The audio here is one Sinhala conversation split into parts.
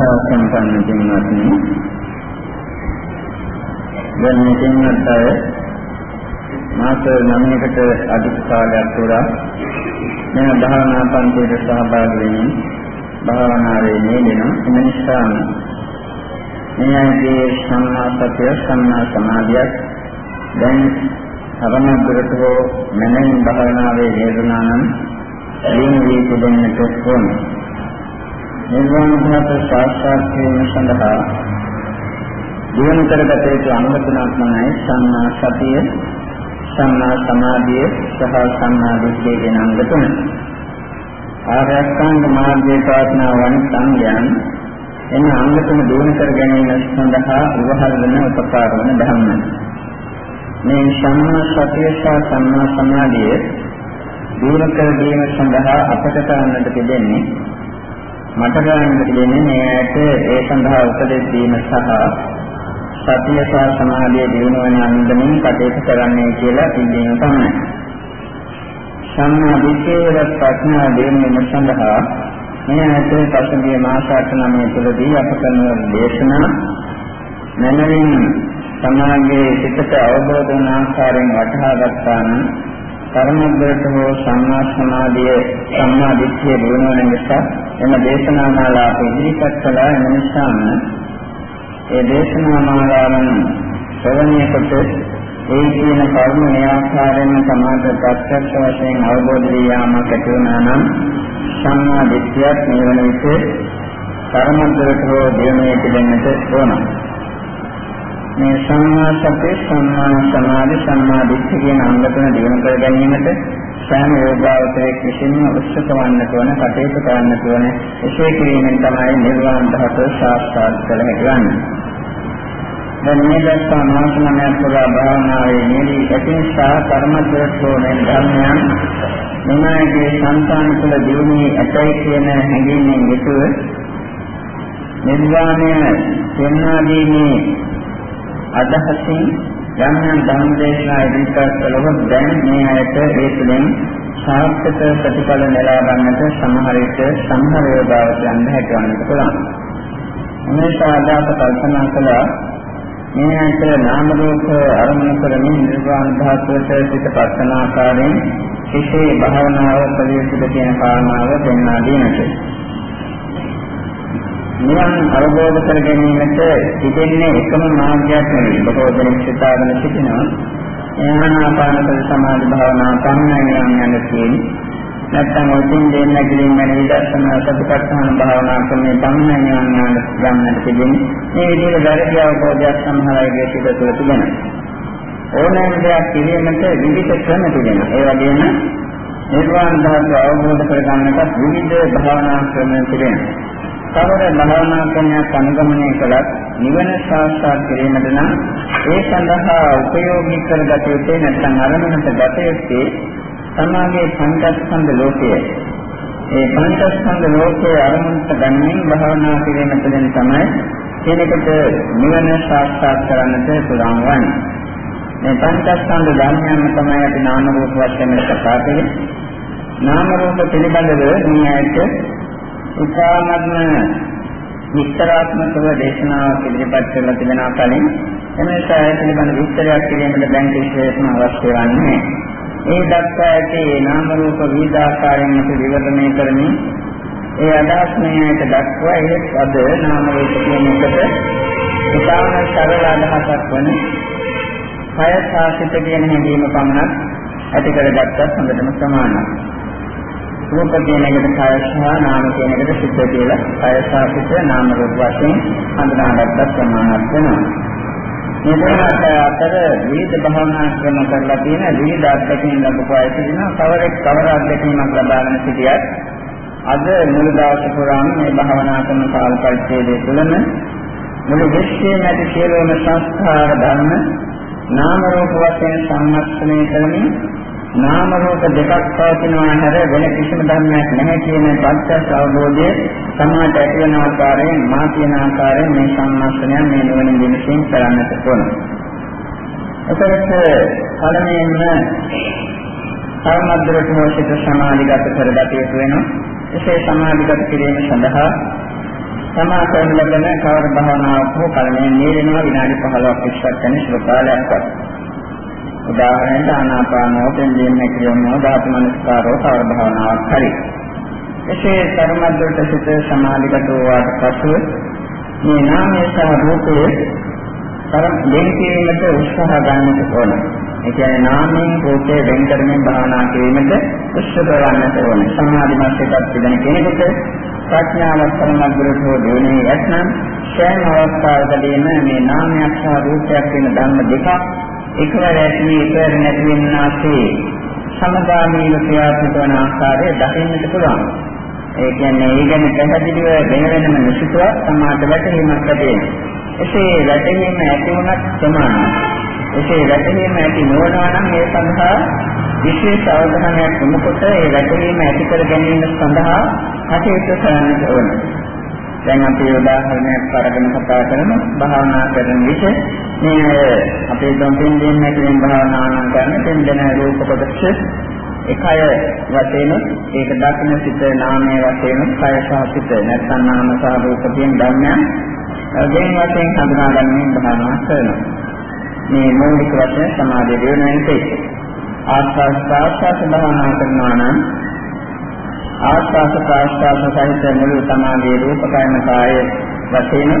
ශ්‍රද්ධා සම්පන්න පින්වත්නි දැන් මේ පින්වත් අය මාස 9කට අධික කාලයක් පුරා මෙම භාවනා පන්තියට සහභාගී වෙමින් භාවනාවේ යෙදෙන එම නිසා මේ අයගේ සම්මා සතිය සම්මා සමාධියක් දැන් අවමද්දරට හෝ මනෙන් භාවනාවේ යෙදුණා නම් දින වී තිබෙන්නට ඕනේ නිර්වාණ ධාතු සාක්ෂාත් කිරීම සඳහා දිනු කරගත යුතු අංග තුනක් තමයි සම්මා සතිය, සම්මා සමාධිය සහ සම්මා දිට්ඨිය කියන අංග තුන. ආර්යසංග මාර්ගයේ ප්‍රාර්ථනා වන සංඥාන් එන අංග තුන දිනු කර ගැනීම සඳහා උවහල් වෙන උපකාර වන ධර්ම. මේ සම්මා සතිය සහ සම්මා සමාධිය දිනු කර ගැනීම සඳහා අපට කරන්නට තිබෙන්නේ මට ගන්නට දෙන්නේ මේ ඇයට ඒ සඳහා උපදෙස් දීම සහ සතිය සහ සමාධිය දිනු වෙන අන්දමින් කටයුතු කරන්නේ කියලා ඉල්ලීම තමයි. සම්මා දිට්ඨිය ප්‍රඥා දිනු සඳහා මේ ඇයට පසුගිය මාස 8 තුළදී අප කරන දේශනා මනරින් සමාගයේ සිතට අවබෝධ වන ආකාරයෙන් වටහා ගත්තා නම් කර්මද්දයට හෝ සම්මා සමාධිය සම්මා දිට්ඨිය දිනවන නිසා එම දේශනා මාලාව ඉදිරිපත් කළා එම නිසාම ඒ දේශනා මාලාවන් ශ්‍රවණය කොට ඒ කියන කර්ම මේ ආකාරයෙන් සමාද ප්‍රත්‍යක්ෂ වශයෙන් අවබෝධ වී යාමක් ඇති වුණා නම් සම්මා දිට්ඨියක් නිවන විට කර්මද්දයට හෝ දිනවන පිළිගන්නට ඕන. මේ සම්මා සතිය සම්මා සමාධි සම්මා දිට්ඨිය කියන අංග තුන දිනු කර ගැනීමට සෑම යෝගාවචරයක් විසින්ම උත්සුක වන්නට ඕන කටයුතු කරන්නට ඕන එසේ කිරීමෙන් තමයි නිර්වාණ ධාතුව සාක්ෂාත් කර හැකිවන්නේ. දැන් මේ දස්සා මාස නමයක් පුරා භාවනාවේ නිදී ඇති නිසා කර්මද්‍රෝණයෙන් ධර්මයන් මෙමයගේ සංසාන තුළ දියුණුවේ ඇතයි කියන හැඟීමෙන් යුතුව නිර්වාණය පෙන්වා දීමේ අදහසින් යම් යම් ධර්ම දේශනා ඉදිරිපත් කළොත් දැන් මේ ඇයට ඒ තුළින් සාර්ථක ප්‍රතිඵල නෙලා ගන්නට සමහර විට සම්හර යෝගාවචයන් හැකියවන්නට පුළුවන්. මේසා අදාත කල්පනා කළා මේ ඇයට නාම රූප අරමුණු කරමින් නිර්වාණ ධාතුවට සිත පස්සන ආකාරයෙන් විශේෂ භාවනාව ප්‍රවේශිත කියන කාරණාව පෙන්වා දීමට. නිවන් අවබෝධ කර ගැනීමට තිබෙන්නේ එකම මාර්ගයක් නෙවෙයි. බොහෝ දෙනෙක් සිතාගෙන සිටිනවා. ඥානාපානසති සමාධි භාවනා පමණයි යන්න තියෙන්නේ. නැත්නම් ඔතින් දෙන්න කිලින් මන විදර්ශනා සතිපට්ඨාන භාවනා ක්‍රමයේ පමණයි යන්න යන්නට තිබෙන්නේ. මේ විදිහට වැරදි අවබෝධයක් සමහර අයගේ සිත තුළ තිබෙනවා. ඕනෑම දෙයක් කිරීමට විවිධ ක්‍රම තිබෙනවා. ඒ වගේම නිර්වාණ ධාතුව අවබෝධ කර ගන්නට විවිධ භාවනා ක්‍රම තිබෙනවා. කවර භාවනා ක්‍රමයක් අනුගමනය කළත් නිවන සාක්ෂාත් කිරීමට නම් ඒ සඳහා උපයෝගී කරගත යුත්තේ නැත්නම් අරමුණට ගත යුත්තේ සමාගයේ පංචස්කන්ධ ලෝකය. ඒ පංචස්කන්ධ ලෝකයේ අරමුණට ගන්නින් භාවනා කිරීම තුළින් තමයි කෙනෙකුට නිවන සාක්ෂාත් කරන්නට පුළුවන් වන්නේ. මේ පංචස්කන්ධ ධර්මයන් තමයි අපි නාම රූප වශයෙන් කතා කරන්නේ. නාම රූප පිළිබඳව මේ ඇයිට ඉතාමත්ම විස්තරාත්මකව දේශනාවක් ඉදිරිපත් කරලා තිබෙන කලින් එමෙසා ඒ පිළිබඳ විස්තරයක් කිරීමට දැන් විශේෂම අවශ්‍ය වන්නේ. ඒ දක්වා ඇති නාම රූප විවිධාකාරයෙන් අපි විවරණය කරමින් ඒ අදහස් මෙයට දක්වා ඒ අද නාම රූප කියන එකට ඉතාම සරල අදහසක් වන කය සාසිත කියන හැඟීම පමණක් ඇති කරගත්තත් හොඳටම සමානයි. රූප කියන එකට කය සහ නාම කියන එකට සිත් කියලා කය සහ සිත් නාම රූප වශයෙන් හඳුනාගත්තත් සමානක් වෙනවා. මේ දෙකත් අතර විවිධ භවනා ක්‍රම කරලා තියෙන විවිධ අත්දැකීම් ලැබපු අය සිටිනවා. කවරෙක් කවර අත්දැකීමක් ලබාගෙන සිටියත් අද මුළු දවස පුරාම මේ භවනා කරන කාල පරිච්ඡේදය තුළම මුළු විශ්වයේ නැති සියලුම සංස්කාර ධර්ම නාම රූප වශයෙන් සම්මස්තනය කරමින් නාම රූප දෙකක් පවතිනවා හැර වෙන කිසිම ධර්මයක් නැහැ කියන පත්‍යස් අවබෝධය සමාජයට ඇති වෙන ආකාරයෙන් මා කියන ආකාරයෙන් මේ සම්මාසනය මේ නුවණින් විමසීම් කරන්නට ඕන. එතකොට පළමුවෙන්ම සම්මද්දරට මොසිත සමාධිගත කරගත යුතු වෙනවා. එසේ සමාධිගත කිරීම සඳහා තමා කරන ලබන කවර භාවනාවක් හෝ කලණයෙන් නිරෙනවා විනාඩි 15ක් 20ක් යන සුළු කාලයක්වත්. උදාහරණයක් ආනාපානෝ දෙන්නේ කියනවා ධාතු මනස්කාරෝ කවර භාවනාවක් හරි. එසේ ධර්මද්දට සිත සමාධිගත වූාට පසු මේ නාමය සහ රූපය තරම් දෙන් කිරීමට උත්සාහ ගන්නට ඕන. ඒ කියන්නේ නාමයෙන් රූපේ වෙන් කරමින් භාවනා කිරීමට උත්සාහ කරන්නට ඕන. සමාධිමත් එකක් පිළිගෙන කෙනෙකුට ප්‍රඥාවක් තරමක් දුරට හෝ දෙන්නේ නැත්නම් සෑම අවස්ථාවකදීම මේ නාමයක් සහ රූපයක් වෙන ධර්ම දෙකක් එකවර ඇති එකවර නැති වෙනාසේ සමගාමීව ක්‍රියාත්මක වන ආකාරය දකින්නට පුළුවන්. ඒ කියන්නේ ඒ ගැන පැහැදිලිව වෙන වෙනම නිසිතුව සමාත වැටහීමක් ඇති වෙනවා. එසේ වැටහීම ඇති වුණත් සමානයි. එසේ වැටහීම ඇති නොවනවා නම් ඒ සඳහා විශේෂ අවධානයක් යොමු කොට ඒ වැටහීම ඇති කර ගැනීම සඳහා කටයුතු කරන්න ඕනේ. දැන් අපි උදාහරණයක් අරගෙන කතා කරමු. භාවනා කරන විට මේ අපේ දොම්පින් දෙන්නේ කියන භාවනා නම් කරන දෙන්න රූප කොටස එකය වශයෙන් ඒක දක්න සිත නාමයේ වශයෙන් කය සහ සිත නැත්නම් නාම සහ රූප කියන ධර්මයන් දෙයින් වශයෙන් හඳුනාගන්නේ භාවනා කරනවා. මේ මූලික වශයෙන් සමාධිය දිනන එකයි. ආස්වාද ප්‍රාස්වාද භාවනා කරනවා නම් ආස්වාද ප්‍රාස්වාද සහිත මුළු සමාධියේ රූපකයම කාය වශයෙන්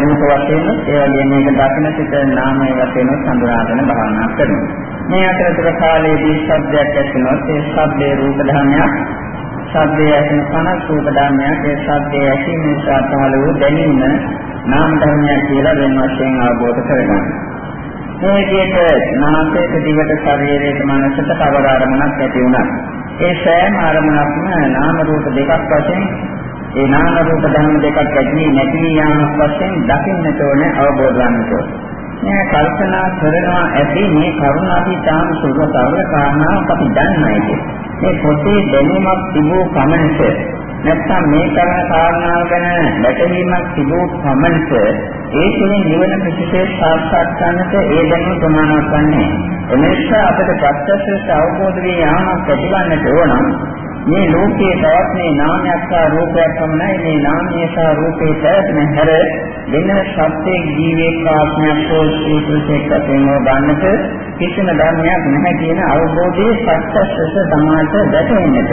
රූප වශයෙන් ඒ වගේම මේක දකින සිත නාමයේ වශයෙන් සම්බුරාගෙන භාවනා කරනවා. මේ අතරතුර කාලයේදී ශබ්දයක් ඇසෙනොත් ඒ ශබ්දේ රූප ධර්මයක් ශබ්දයේ ඇසෙන කනක් රූප ධර්මයක් ඒ ශබ්දයේ ඇසීම නිසා පහළ වූ දැනීම නාම ධර්මයක් කියලා වෙන වශයෙන් අවබෝධ කරගන්නවා. මේ විදිහට නාසයට දිවට ශරීරයට මනසට කවර අරමුණක් ඇති වුණා. ඒ සෑම අරමුණක්ම නාම රූප දෙකක් වශයෙන් ඒ නාම රූප ධර්ම දෙකක් ඇති නැති යාමක් වශයෙන් දකින්නට ඕනේ අවබෝධ ගන්නට ඕනේ. මේ කල්පනා කරනවා ඇති මේ කරුණ අපි තාම සුඛ සරල කාරණාවක් අපි දන්නයි. මේ පොතේ දැනීමක් තිබූ කමනට නැත්නම් මේ කරන කාරණාව ගැන වැටහීමක් තිබූ පමණට ඒ තුළින් නිවන ප්‍රතිශේෂ සාක්ෂාත් කරන්නට ඒ දැනුම ප්‍රමාණවත් වන්නේ. එනිසා අපට ප්‍රත්‍යක්ෂ අවබෝධ වී යාමක් ඇතිවන්නට ඕන. මේ ලෝකයේ පවත්නේ නාමයක් සහ රූපයක් පමණයි මේ නාමයේ සහ රූපේ පැවැත්ම හැර වෙන සත්‍යයේ ජීවේක ආත්මයක් හෝ සීතුසෙක් වශයෙන් ගන්නට කිසිම ධර්මයක් නැහැ කියන අවබෝධයේ සත්‍යස්ස සමාත වැටෙන්නට.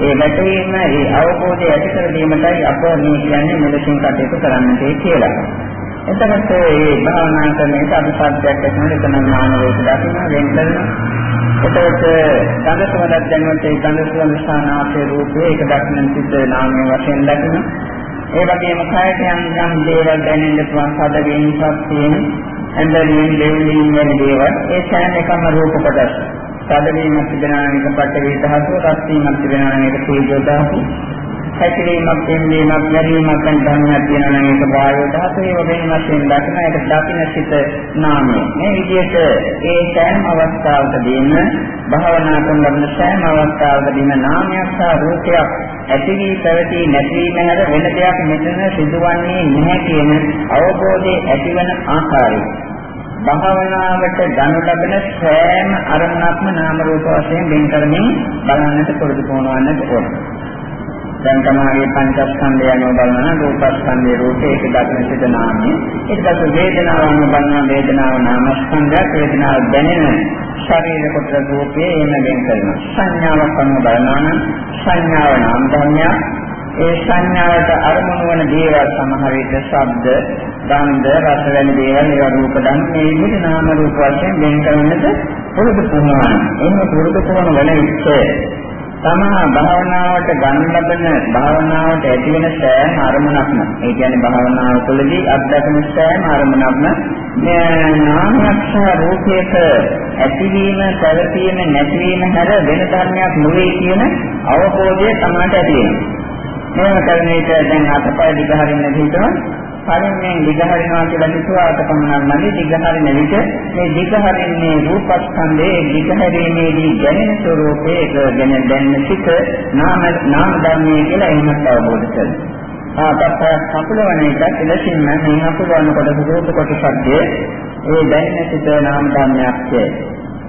ඒ වැටීම ඒ අවබෝධය ඇති කර දීමටයි අප මේ කියන්නේ මෙලෙසින් කටයුතු කරන්නට කියලා. එතකොට මේ භාවනා කරන එක අපි සත්‍යයක් ඇතුළේ එතන ඥාන වේද දකින්න වෙන කරනවා. එතකොට ගන්ධසවදක් දැනුවත් ඒ ගන්ධසවද ස්ථානාපේ රූපේ ඒක දක්නන් සිද්ධ නාමයේ වශයෙන් දකින්න. ඒ වගේම කායට යම් යම් දේවල් දැනෙන්න පුළුවන් සදගෙන ශක්තියෙන් ඇඳලින් දෙවිලින් වෙන දේවල් ඒ සෑම එකම රූප කොටස්. සදවීමක් තිබෙනා එක පටවි ධාතුව, රස්වීමක් තිබෙනා එක තේජෝ ධාතුව. හැකිලීමක් දෙන්නීමක් ලැබීමක් ගැන ධර්මයක් තියෙනවා නම් ඒක වායෝ ධාතුවේ වෙන වශයෙන් දක්න ඒක දකින්න සිට නාමය. මේ විදිහට ඒ සෑම අවස්ථාවකදීම භාවනා කරන ලබන සෑම අවස්ථාවකදීම නාමයක් සහ රූපයක් ඇති වී පැවති නැති වීම හැර වෙන දෙයක් මෙතන සිදුවන්නේ නැහැ කියන අවබෝධයේ ඇතිවන ආකාරය. භාවනාවට ගනු ලබන සෑම අරමුණක්ම නාම රූප වශයෙන් වෙන් කරමින් බලන්නට පුරුදු කරනවන්නට ඕනේ. දැන් තමයි පංචස්කන්ධය යන බලන රූපස්කන්ධයේ රූපේ ඒක දක්න සිට නාමය. ඊට පස්සේ වේදනාව යන බලන වේදනාව නාමස්කන්ධය වේදනාව දැනෙන ශරීර කොට රූපේ එන වෙන් කරනවා. සංඥාවක් අනුව බලනවා නම් සංඥාව නාම ධර්මයක්. ඒ සංඥාවට අරමුණු වන දේවල් සමහර විට ශබ්ද, ගන්ධ, රස වැනි දේවල් ඒවා රූප ධර්ම මේ විදිහට නාම රූප වශයෙන් වෙන් කරන්නට පුරුදු පුහුණුවන. එහෙම පුරුදු පුහුණු වල ඉස්සේ තමා භාවනාවට ගන්න ලබන භාවනාවට ඇති වෙන සෑම අරමුණක්ම ඒ කියන්නේ භාවනාව තුළදී අත්දැකෙන සෑම අරමුණක්ම නාමයක් සහ රූපයක ඇතිවීම, පැවතීම, නැතිවීම හැර වෙන ධර්මයක් නෙවෙයි කියන අවබෝධය තමයි ඇති වෙන්නේ. මේව කරන විට දැන් අතපය දිගහරින්න හිතනවා කලින්ෙන් දිගහරිනවා කියලා හිතුවාට පමණක් නෙවෙයි දිගහරින විට මේ දිගහරින්නේ රූපස්කන්ධයේ දිගහැරීමේදී දැනෙන ස්වરૂපයේ ඒක ගැන දැනෙන සිට නාම නාම ධර්මයේ කියලා එහෙමත් අවබෝධ කරගන්නවා. ආපස්සට කපලවන එක එලෙසින්ම මේ අපුරවන කොට රූප කොටසක්යේ ඒ දැනෙන සිට නාම ධර්මයක්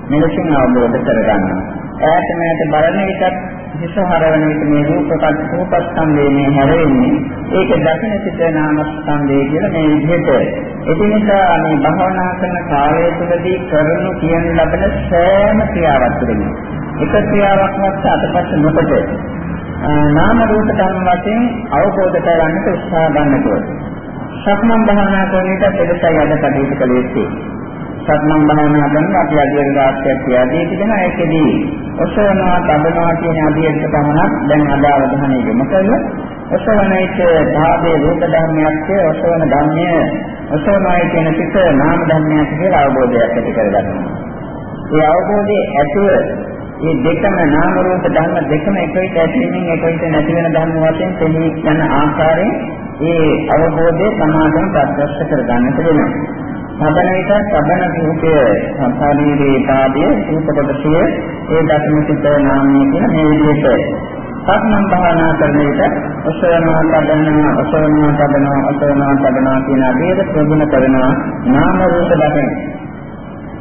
මෙලෙසින් අවබෝධ කරගන්නවා. ඈත මෑත බලන විටත් හිස හරවන විට මේ රූපකත් රූපස්කන්ධේ මේ හැරෙන්නේ. ඒක දකින සිට නාමස්කන්ධය කියලා මේ විදිහට. ඒ නිසා මේ භවනා කරන කාලය තුළදී කරනු කියන ලබන සෑම ක්‍රියාවක් තුළින්. එක ක්‍රියාවක්වත් අතපත් නොකොට නාම රූප ධර්ම වශයෙන් අවබෝධ කරගන්නට උත්සාහ ගන්නකොට. සක්මන් භාවනා කරන විට පෙරසයි අද කටයුතු කළ. යුත්තේ සක්මන් භාවනා කරන අපි අධ්‍යයන දාස්කයක් කියදී තිබෙන ඒකෙදී ඔසවනවා තබනවා කියන අධ්‍යයනක පමණක් දැන් අද අවධානය යොමු කරලා ඔසවන එක භාවයේ රූප ධර්මයක් ඔසවන ධර්මය ඔසවනයි කියන පිට නාම ධර්මයක් කියලා අවබෝධයක් ඇති කරගන්නවා. ඒ අවබෝධයේ ඇතුව මේ දෙකම නාම රූප ධර්ම දෙකම එක විට ඇතිවීමෙන් එක විට නැති වෙන ධර්ම වශයෙන් තෙමී යන ආකාරයෙන් ඒ අවබෝධය සමාදම් ප්‍රත්‍යක්ෂ කරගන්නට වෙනවා. සබන විට සබන රූපය සංසාරීරේ පාදයේ රූප කොටසිය ඒ දක්ම සිද්ධ නාමය කියන මේ විදිහට. සක්මන් භාවනා කරන විට ඔසවනවා තබනවා ඔසවනවා තබනවා ඔසවනවා තබනවා කියන අභේද ප්‍රගුණ කරනවා නාම රූප දකින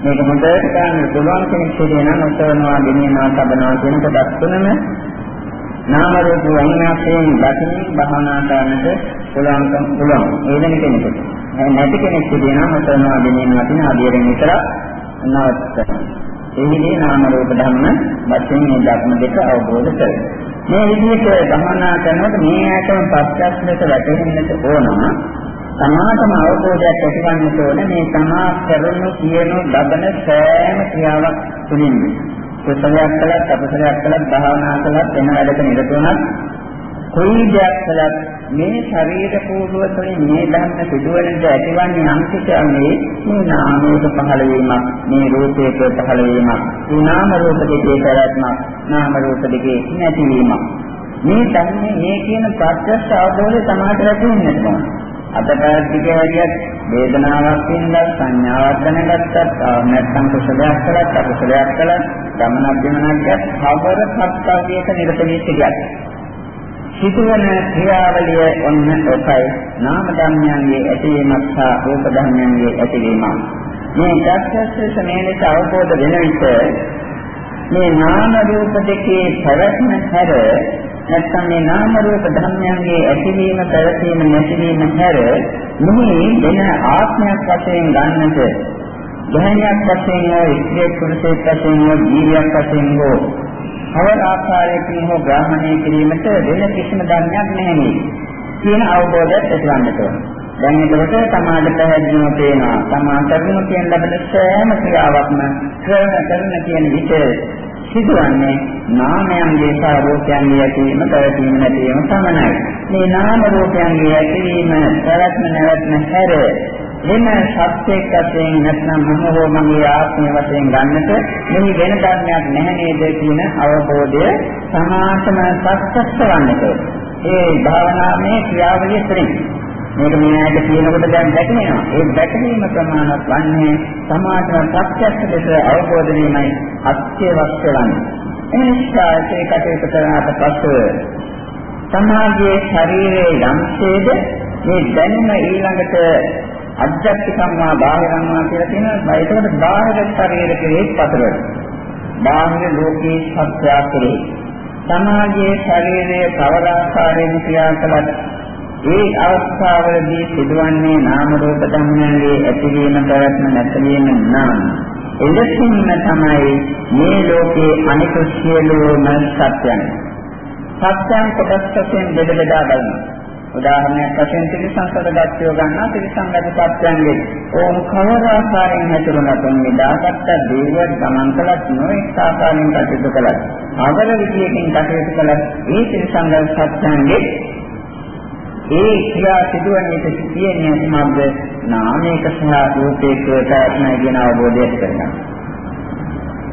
මේක හොඳට ගන්න පුළුවන් කෙනෙක් කියන ඔසවනවා ගෙනියනවා තබනවා කියන කොටස් තුනම නාම රූප වර්ණයෙන් දකින්න භාවනා කරන්නට පුළුවන්කම් පුළුවන්. ඒ වෙන කෙනෙකුට. නැති කෙනෙක් කියනවා මොතනවා ගෙනියනවා කියන අධිරෙන් විතර නවත්තන. එහිදී නාම රූප ධර්ම වශයෙන් මේ ධර්ම දෙක අවබෝධ කරගන්න. මේ විදිහට ගමනා කරනකොට මේ ආයතන පස්සස්ලට වැටෙන්නට ඕන. සමාතම අවබෝධයක් ඇතිවන්නට ඕන මේ සමා කරනු කියන ලබන සෑම ක්‍රියාවක් තුළින්. කුසලයක් කළත් අපසලයක් කළත් භාවනා කළත් වෙන වැඩක නිරත වුණත් කොයි දෙයක් කළත් මේ ශරීර පූර්ව තුළින් මේ ධර්ම සිදුවනට ඇතිවන්නේ අංකිතන්නේ මේ නාමයක පහළ වීමක් මේ රූපයක පහළ වීමක් මේ නාම රූප දෙකේ පැවැත්මක් නාම රූප දෙකේ නැතිවීමක්. මේ ධර්මයේ මේ කියන ප්‍රත්‍යක්ෂ අවබෝධය සමාහට ලැබෙන්නේ නැහැ අතපැද්දික හැදියත් වේදනාවක් වෙනදා සංඥාවක් දැනගත්තත් නැත්නම් කුසලයක් කළත් අකුසලයක් කළත් ගමනක් ගමනක් ගියත් කවර සත්‍යයක නිරත වී සිටියත් සිදුවන ක්‍රියාවලිය ඔන්න ඔකයි නාම ධර්මයන්ගේ ඇතිවීමක් සහ රූප ධර්මයන්ගේ ඇතිවීමක්. මේ දස්සස්ස මේලට අවබෝධ වෙන විට මේ නාම රූප දෙකේ පැවැත්ම හැර නැත්නම් මේ නාම රූප ධර්මයන්ගේ ඇතිවීම පැවතීම නැතිවීම හැර මෙහි වෙන ආත්මයක් වශයෙන් ගන්නට ගහණයක් වශයෙන් හෝ ස්ත්‍රී පුරුෂයෙක් වශයෙන් හෝ ජීවියක් වශයෙන් හෝ කවර ආකාරයකින් හෝ ග්‍රහණය කිරීමට වෙන කිසිම ධර්මයක් නැහැ නේද කියන අවබෝධයක් ඇතිවන්නට ඕන. දැන් එතකොට සමාජ පැහැදිලිව පේනවා. සමා කරනු කියන ලබන සෑම ක්‍රියාවක්ම කරන කරන කියන විට සිදුවන්නේ නාමයන්ගේ සහ රූපයන්ගේ ඇතිවීම, පැවතීම නැතිවීම පමණයි. මේ නාම රූපයන්ගේ ඇතිවීම, පැවැත්ම නැවැත්ම හැර වෙන සත්‍යයක් වශයෙන් නැත්නම් මම හෝ මගේ ආත්මය වශයෙන් ගන්නට මෙහි වෙන ධර්මයක් නැහැ නේද කියන අවබෝධය සමාසම සත්‍යස්ස වන්නට. ඒ භාවනාවේ ක්‍රියාවලිය තුළින් මේක මෙයාට කියනකොට දැන් දැකෙනවා. ඒ දැකීම ප්‍රමාණවත් වන්නේ සමාධි ප්‍රත්‍යක්ෂ ලෙස අවබෝධ වීමයි අත්‍යවශ්‍ය වන්නේ. එනිසා ඒ කටයුතු කරනාට පසු සමාජයේ ශරීරයේ යම්සේද මේ දැනුම ඊළඟට අධ්‍යාත්මිකම්මා බාහිරම්මා කියලා කියනවා. ඒකකට බාහිර ශරීර කෙරෙහි පතරවල. බාහිර ලෝකේ සත්‍යය කෙරෙහි. සමාජයේ ශරීරයේ කවර ආකාරයෙන් ක්‍රියා කළත් ඒ අවස්ථාවලදී සිදුවන්නේ නාම රූප ධර්මයන්ගේ ඇතිවීම පැවැත්ම නැතිවීම නම් එලෙසින්ම තමයි මේ ලෝකේ අනිකුත් සියලුම සත්‍යයන්. සත්‍යයන් කොටස් වශයෙන් බෙද බෙදා බලනවා. උදාහරණයක් වශයෙන් ත්‍රිසංසද ගච්ඡෝ ගන්නා ත්‍රිසංගත සත්‍යයන්ගේ ඕම් කවර ආකාරයෙන් හැතුරුණත් නිදාගත්ත දේවල් ගමන් කළත් නොඑක ආකාරයෙන් කටයුතු කළත් අවර විදියකින් කටයුතු කළත් ඒ ත්‍රිසංගත සත්‍යයන්ගේ ඒ ක්‍රියා සිදුවන්නේ කියන්නේ සමග නාමයක සහ රූපයක පැවැත්මයි කියන අවබෝධය ඇති කරගන්නවා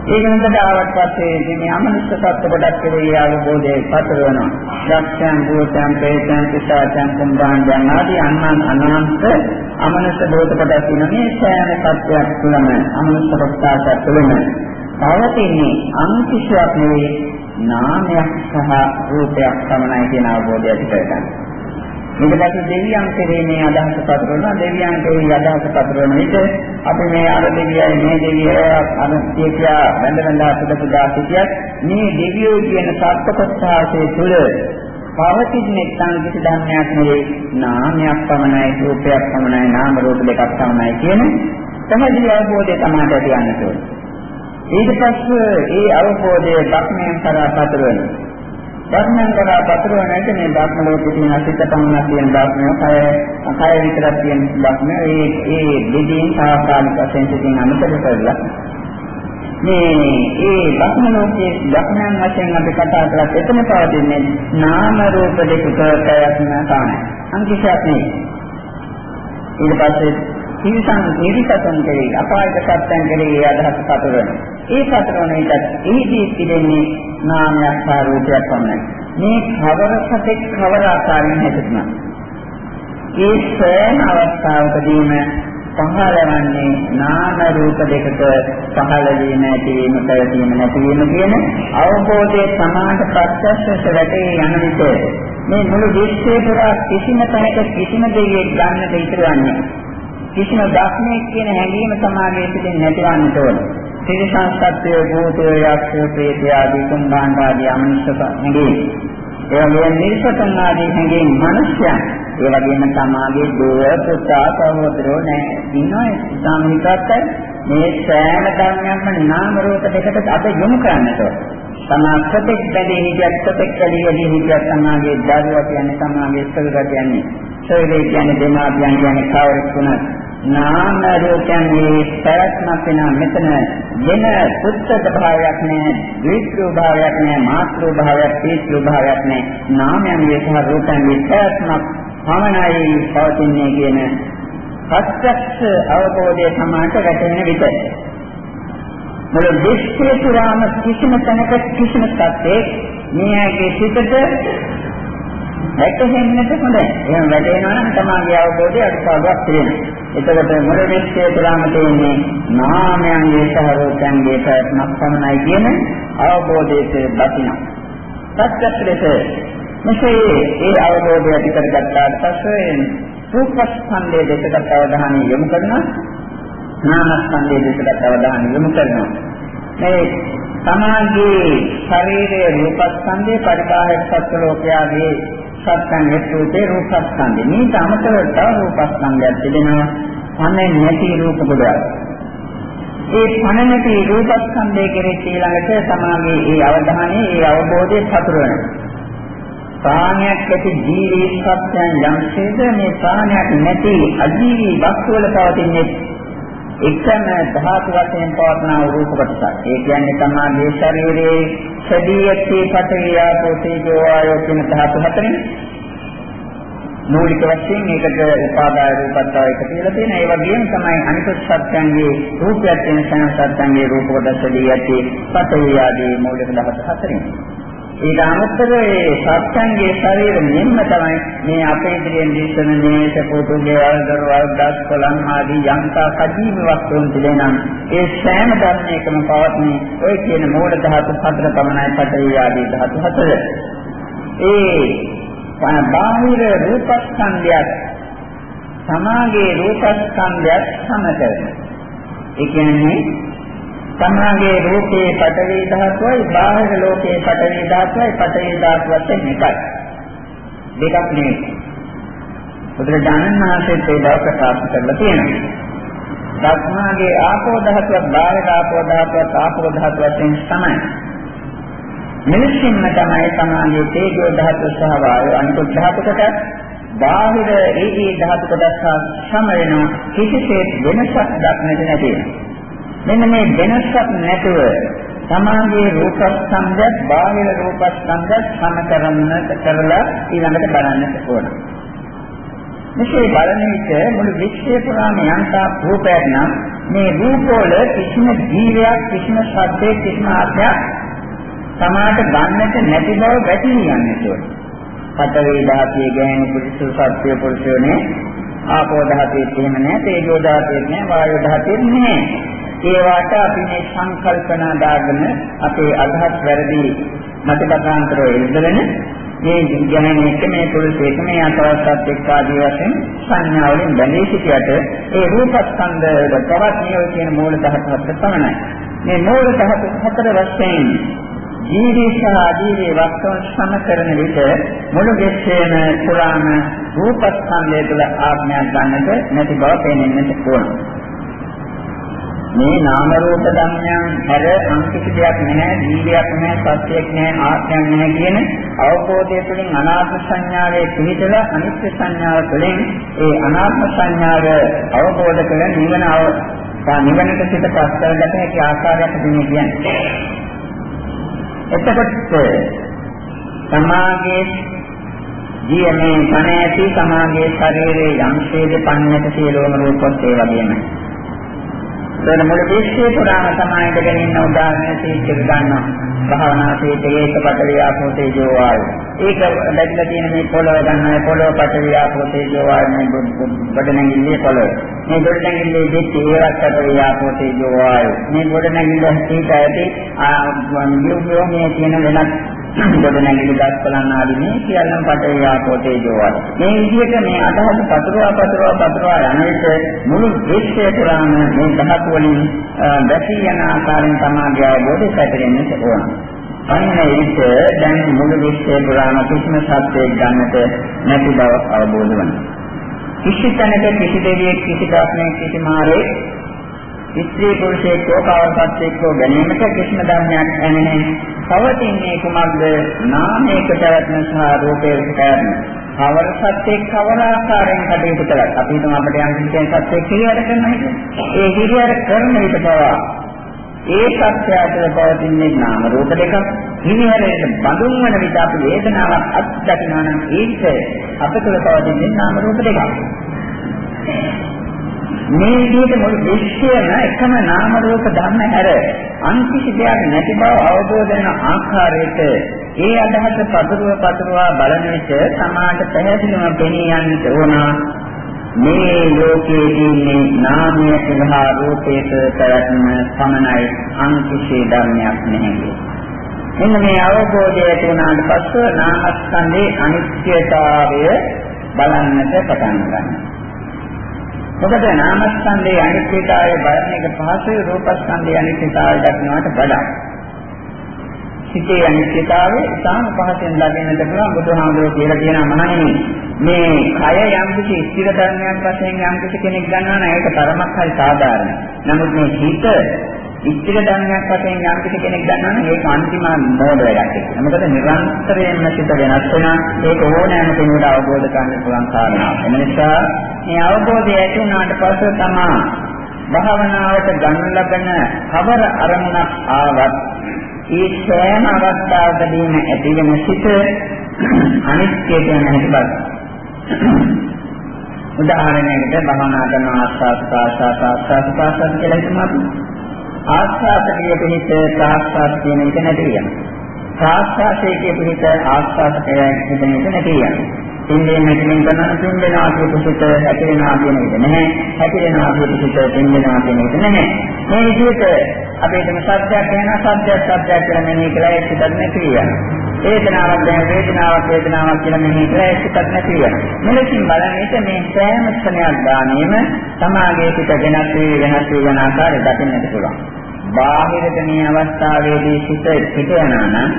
ඒක නේද ආවට පස්සේ මේ අමනුෂ්‍ය සත්‍ය කොටස් කෙරෙහි අවබෝධය පතරවනවා. දක්ෂයන්, භූතයන්, ප්‍රේතයන්, පිසාචයන්, කුම්භාණ්ඩයන් ආදී අනන්ත අනන්ත අමනුෂ්‍ය භූත කොටස් ඉන්න මේ සෑම සත්‍යයක් තුළම අමනුෂ්‍ය කොටස් තුළම පවතින්නේ අන්තිශයක් නෙවෙයි නාමයක් සහ රූපයක් පමණයි කියන අවබෝධය ඇති කරගන්න. ඊට පස්සේ දෙවියන් කෙරේ මේ අදහස පතරනවා දෙවියන් කෙරේ අදහස පතරන විට අපි මේ අර දෙවියයි මේ දෙවියයි අර සියකියා වැඳ වැඳ අපිට පුදා සිටියත් මේ දෙවියෝ කියන සත්පකොත්සාහයේ තුල පවතින්නේ නැත්නම් කිසි ධර්මයක් නෙවෙයි නාමයක් පමණයි රූපයක් පමණයි නාම රූප දෙකක් පමණයි කියන පැහැදිලි අවබෝධය තමයි ඇති යන්නේ. ඊට පස්සේ ඒ අවබෝධය ධර්මයෙන් කරා පතරනවා. ධර්මයන් කරා පතරවන්නට මේ ධර්ම ලෝකේ තියෙන සිත පමණක් තියෙන ධර්මය කය කය විතරක් තියෙන ධර්මය ඒ ඒ දෙදීන් සාකාලික වශයෙන් සිටින අමතක කරලා මේ ඒ ධර්ම ලෝකයේ ධර්මයන් වශයෙන් අපි කතා කරලා එතන පවතින්නේ නාම රූප දෙකක ප්‍රයත්න තමයි. අංකිතයක් නේ ඊට පස්සේ තිරසන් නිරිසතන් කෙරෙහි අපායක සත්‍යයන් කෙරෙහි අදහස් පතරවන. ඒ පතරවන විට එහිදී පිළිෙන්නේ නාමයක් සහ රූපයක් පමණයි. මේ කවර සතෙක් කවර ආකාරයෙන් හැදෙනවා. ඒ සෑම අවස්ථාවකදීම පහළවන්නේ නාම රූප දෙකක පහළ වීම ඇතිවීම පැවතීම නැතිවීම කියන අවබෝධයේ සමාන ප්‍රත්‍යක්ෂ වැටේ යන විට මේ මුළු විශ්වය පුරා කිසිම තැනක කිසිම දෙයක් ගන්නට ඉතුරුවන්නේ කිසිම ධර්මයක් කියන හැඟීම සමාගයේ සිටින් නැතිවන්නට ඕන. ත්‍රිසං සත්‍ය භූතය යක්ෂ ප්‍රේතය ආදී කුම්භාණ්ඩ ආදී අමනුෂ්‍ය හැඟීම්. ඒ වගේම නිර්සතන් ආදී හැඟීම් මනුෂ්‍යයන්. ඒ වගේම සමාගයේ දුව පුතා සහෝදරයෝ නැහැ. ඉන්නවා සාමිකත්ය මේ සෑම ධර්මයක්ම නාම රූප දෙකට අද යොමු කරන්නට ඕන. තමා ප්‍රතික් බැදී හිටියත් ප්‍රතික් කලියදී හිටියත් සමාගයේ දරුවා කියන්නේ සමාගයේ ස්වර්ගය කියන්නේ. සෝරේ කියන්නේ දෙමාපියන් කියන්නේ කවරෙක් වුණත් නාම රූපයන්ගේ පැවැත්මක් වෙනා මෙතන වෙන පුත්තක භාවයක් නෑ ද්විත්ව භාවයක් නෑ මාත්‍ර භාවයක් තීත්ව භාවයක් නෑ නාමයන්ගේ සහ රූපයන්ගේ පැවැත්මක් පමණයි පවතින්නේ කියන ප්‍රත්‍යක්ෂ අවබෝධය සමානට වැටෙන විට මුළු විශ්වය පුරාම කිසිම තැනක කිසිම සත්‍යයක් මෙයාගේ සිතට වැටෙන්නට හොඳයි. එහෙනම් වැටෙනවා නම් තමගේ අවබෝධය අත්පාවක් තියෙනවා. එතකොට මුල විශ්ය තුළම තියෙන්නේ නාමයන්ගේ සහ රූපයන්ගේ ප්‍රයත්නක් පමණයි කියන අවබෝධයට දකිනවා. සත්‍යත්‍රයේ මෙසේ ඒ අවබෝධය ඇති කරගත්තාට පස්සේ රූපස්කන්ධයේ දෙකට අවධානය යොමු කරනවා. නාමස්කන්ධයේ දෙකට අවධානය යොමු කරනවා. මේ සමාජයේ ශරීරයේ රූපස්කන්ධේ පරිබාහිර සත්‍ය ලෝකයාගේ සත්‍යං යත්‍රෝතේ රූපස්කන්ධේ. මේක අමතරව තව රූපස්කන්ධයක් තිබෙනවා. පණ නැති රූප කොටයක්. ඒ පණ නැති රූපස්කන්ධය කෙරෙහි ඊළඟට සමාගයේ ඒ අවධානය, ඒ අවබෝධය සතුරු වෙනවා. ප්‍රාණයක් ඇති ජීවී සත්‍යයන් යම්සේද මේ ප්‍රාණයක් නැති අජීවී වස්තු වල පවතින්නේ එකම ධාතු වශයෙන් පවත්නා රූප කොටසක්. ඒ කියන්නේ තමයි ශරීරයේ සදීයත්තේ පඨවි ආපෝ තේජෝ ආයෝ කියන ධාතු හතරෙන් මූලික වශයෙන් මේකට උපාදාය රූපත්ව එක කියලා තියෙන. ඒ වගේම තමයි අනිකුත් සත්‍යංගේ රූපයක් වෙන සෑම සත්‍යංගේ රූප කොටස සදීයත්තේ පඨවි ආදී මූලික ධාතු හතරෙන්. ඊට අමතරව ඒ සත්‍යංගේ ශරීර මෙන්න තමයි මේ අපේ ඉදිරියෙන් දිස්සන මේස පොතු ගෙවල් දරවල් දස් කොලන් ආදී යන්තා සජීව වස්තුන් පිළිනම් ඒ සෑම ධර්මයකම පවත්නේ ඔය කියන මූල ධාතු හතර පමණයි පටවි ආදී ධාතු හතර. ඒ බාහිර රූපස්කන්ධයත් සමාගේ රූපස්කන්ධයත් සමතන. ඒ කියන්නේ සමාගයේ රූපේ පඨවි ධාතුවයි බාහිර ලෝකයේ පඨවි ධාතුවයි පඨවි ධාතුවත් එකයි. දෙකක් නෙවෙයි. බුදුරජාණන් වහන්සේ ඒ බව ප්‍රකාශ කරලා තියෙනවා. ධර්මාගේ ආපෝ ධාතුවක් බාහිර ආපෝ ධාතුවක් ආපෝ ධාතුවෙන් තමයි. මිනිසින්ම තමයි සමාගයේ තේජෝ ධාතුව සහ වායු අනිත් ධාතුකට බාහිර ඒ ඒ ධාතු කොටස් සම වෙන කිසිසේත් වෙනසක් දක්නට නැති වෙනවා. මෙන්න මේ වෙනසක් නැතුව සමාගයේ රූපස්කන්ධයත් බාහිර රූපස්කන්ධයත් සමකරන්නට කරලා ඊළඟට බලන්නට ඕන. මෙසේ බලන විට මුළු විශ්වය පුරාම යන්තා රූපයක් නම් මේ රූපවල කිසිම ජීවයක් කිසිම සත්‍යයක් කිසිම ආත්මයක් සමාට ගන්නට නැති බව වැටහි යන්නට ඕන. පතරේ ධාතිය ගැහෙන පුරුෂ සත්‍ය පුරුෂයනේ ආපෝ ධාතියෙත් එහෙම නැහැ තේජෝ ධාතියෙත් නැහැ වායෝ ධාතියෙත් නැහැ. ඒවට අපි මේ සංකල්පනා දාගෙන අපේ අදහස් වැරදි මතකතාන්තරෝ එල්ලගෙන මේ විඥානයේ මේ පුරුෂයෙක් මේ අතවස්සත් එක්ක ආදී වශයෙන් සංඥාවලින් බැඳී සිටියට ඒ රූපස්කන්ධ වල තවත් මේ කියන මූල ධාතු හතර පමණයි. මේ මූල ධාතු හතර වශයෙන් ජීවිත ආදීවේ වස්තුන් සම කරන විට මුළු දෙස්සේම පුරාණ රූපස්කන්ධය තුළ ආඥා ගන්නට නැති බව පේනෙන්නට ඕන. මේ නාම රූප ධර්මයන් හැර අන්තික දෙයක් නැහැ, ජීවියක් නැහැ, සත්‍යයක් නැහැ, ආත්මයක් නැහැ කියන අවබෝධය තුළින් අනාත්ම සංඥාවේ පිහිටලා අනිත්‍ය සංඥාව තුළින් ඒ අනාත්ම සංඥාව අවබෝධ කරගෙන නිවන නිවනට සිත පස් කරගත හැකි ආකාරයක් දෙන්නේ කියන්නේ. එතකොට සමාගයේ ජීවමේ කණ ඇති සමාගයේ ශරීරයේ යම්ශේද පන්නට සියලුම රූපත් ඒ වගේමයි. ඒන මුල දේශයේ පුරාම තමයි ඉඳගෙන ඉන්න උදාහරණ තීච්චක ගන්නවා. භාවනා තීච්චේ ඒක පටලිය ආපෝ තේජෝ වායු. ඒක දැක්ලා තියෙන මේ පොළව ගන්නවා පොළව පටලිය ආපෝ තේජෝ වායු මේ බඩනැගිල්ලේ පොළව. මේ බඩනැගිල්ලේ දෙත් ඒවත් පටලිය ආපෝ තේජෝ වායු. මේ බඩනැගිල්ල හිත ඇති ආ මේ තියෙන වෙනත් ගොඩ නැගිලි දස්කලන් ආදී මේ සියල්ලම පටේ ආපෝ තේජෝ වල. මේ විදිහට මේ අදහස පතුරවා පතුරවා පතුරවා යන විට මුළු දේශය පුරාම මේ ධාතු වලින් දැසී යන ආකාරයෙන් තමයි අවබෝධය පැතිරෙන්නට ඕන. අන්න ඒක දැන් මුළු දේශය පුරාම කිසිම සත්‍යයක් ගන්නට නැති බව අවබෝධ වෙනවා. කිසි තැනක කිසි දෙවියෙක් කිසි ධර්මයක් කිසි මාරේ ස්ත්‍රී පුරුෂයෙක් කවරපත්ෙක්ව ගැනීමට කිසිම ධර්මයක් නැහැ. පවතින්නේ කුමක්ද? නාමයක පැවැත්ම සහ රූපයක පැවැත්ම. කවර සත්‍යයක් කවර ආකාරයෙන් කටයුතු කළත් අපි හිතමු අපිට යම් කිසි සත්‍යයක් කිරියට කරනවා කියන්නේ. ඒ කිරියට කරන විට පවා ඒ සත්‍යයට පවතින්නේ නාම රූප දෙකක්. හිමිහැරෙන්න බඳුන් වන විට අපි වේදනාවක් අත්දකිනවා නම් ඒක අප තුළ පවතින්නේ නාම රූප දෙකක්. මේ විදිහට මුළු විශ්වයම එකම නාම රූප ධර්ම හැර අන්තිශ දෙයක් නැති බව අවබෝධ වෙන ආකාරයට ඒ අදහස පතුරව පතුරවා බලන විට සමාජ පැහැදිලිවම පෙනී යන්නට ඕන මේ ලෝකයේ තියෙන නාමය සහ රූපයක පැවැත්ම පමණයි අන්තිශේ ධර්මයක් නෙමෙයි. මෙන්න මේ අවබෝධය තුනාට පස්ව නාමස්කන්ධේ අනිත්‍යතාවය බලන්නට පටන් ගන්නවා. මොකද නාමස්කන්ධයේ අනිත්‍යතාවය බලන එක පහසුයි රූපස්කන්ධයේ අනිත්‍යතාවය දක්නවට වඩා. සිතේ අනිත්‍යතාවය ඉතාම පහසෙන් ලැබෙන්නට පුළුවන් බුදුහාමුදුරුවෝ කියලා කියනවා මහණෙනි මේ කය යම් කිසි ස්ථිර ධර්මයක් වශයෙන් යම් කිසි කෙනෙක් ගන්නවා නම් ඒක තරමක් හරි සාධාරණයි. නමුත් මේ හිත ඉස්තිර ධර්මයක් වශයෙන් යම් කිසි කෙනෙක් ගන්නවා නම් ඒක අන්තිම මෝඩ වැඩක් ඒක. මොකද නිරන්තරයෙන්ම සිත වෙනස් වෙනවා. ඒක ඕනෑම කෙනෙකුට අවබෝධ කරගන්න පුළුවන් කාරණාවක්. එම නිසා මේ අවබෝධය ඇති වුණාට පස්සේ තමයි භාවනාවට ගන්න ලබන කවර අරමුණක් ආවත් ඒ සෑම අවස්ථාවකදීම ඇති වෙන සිත අනිත්‍ය කියන හැටි උදාහරණයකට භවනා කරන ආස්වාද ප්‍රාසාස ආස්වාද ප්‍රාසාස කියලා හිතමු. ආස්වාදකයේ පිහිට ප්‍රාස්වාද කියන එක නැති වෙනවා. ප්‍රාස්වාදයේ පිහිට ආස්වාදකයේ කියන එක නැති වෙනවා. තින්නේ මෙතනින් කරන තින්නවා කියපු සිත හැකිරෙනවා කියන එක නැහැ. හැකිරෙනවා කියපු සිත තින්නවා කියන එක නැහැ. මේ විදිහට අපේ තම සත්‍යයක් වෙනවා සත්‍යයක් සත්‍යයක් කියලා මෙනෙහි කළා ඒක සිතක් නැති වෙනවා. වේදනාවක් දැන වේදනාවක් වේදනාවක් කියලා මෙනෙහි කළා ඒක සිතක් නැති වෙනවා. මෙලෙසින් බලන විට මේ සෑම ක්ෂණයක් ගානේම සමාගයේ සිත වෙනස් වී වෙනස් වී යන ආකාරය දකින්නට පුළුවන්. බාහිරද මේ අවස්ථාවේදී සිත පිට යනවා නම්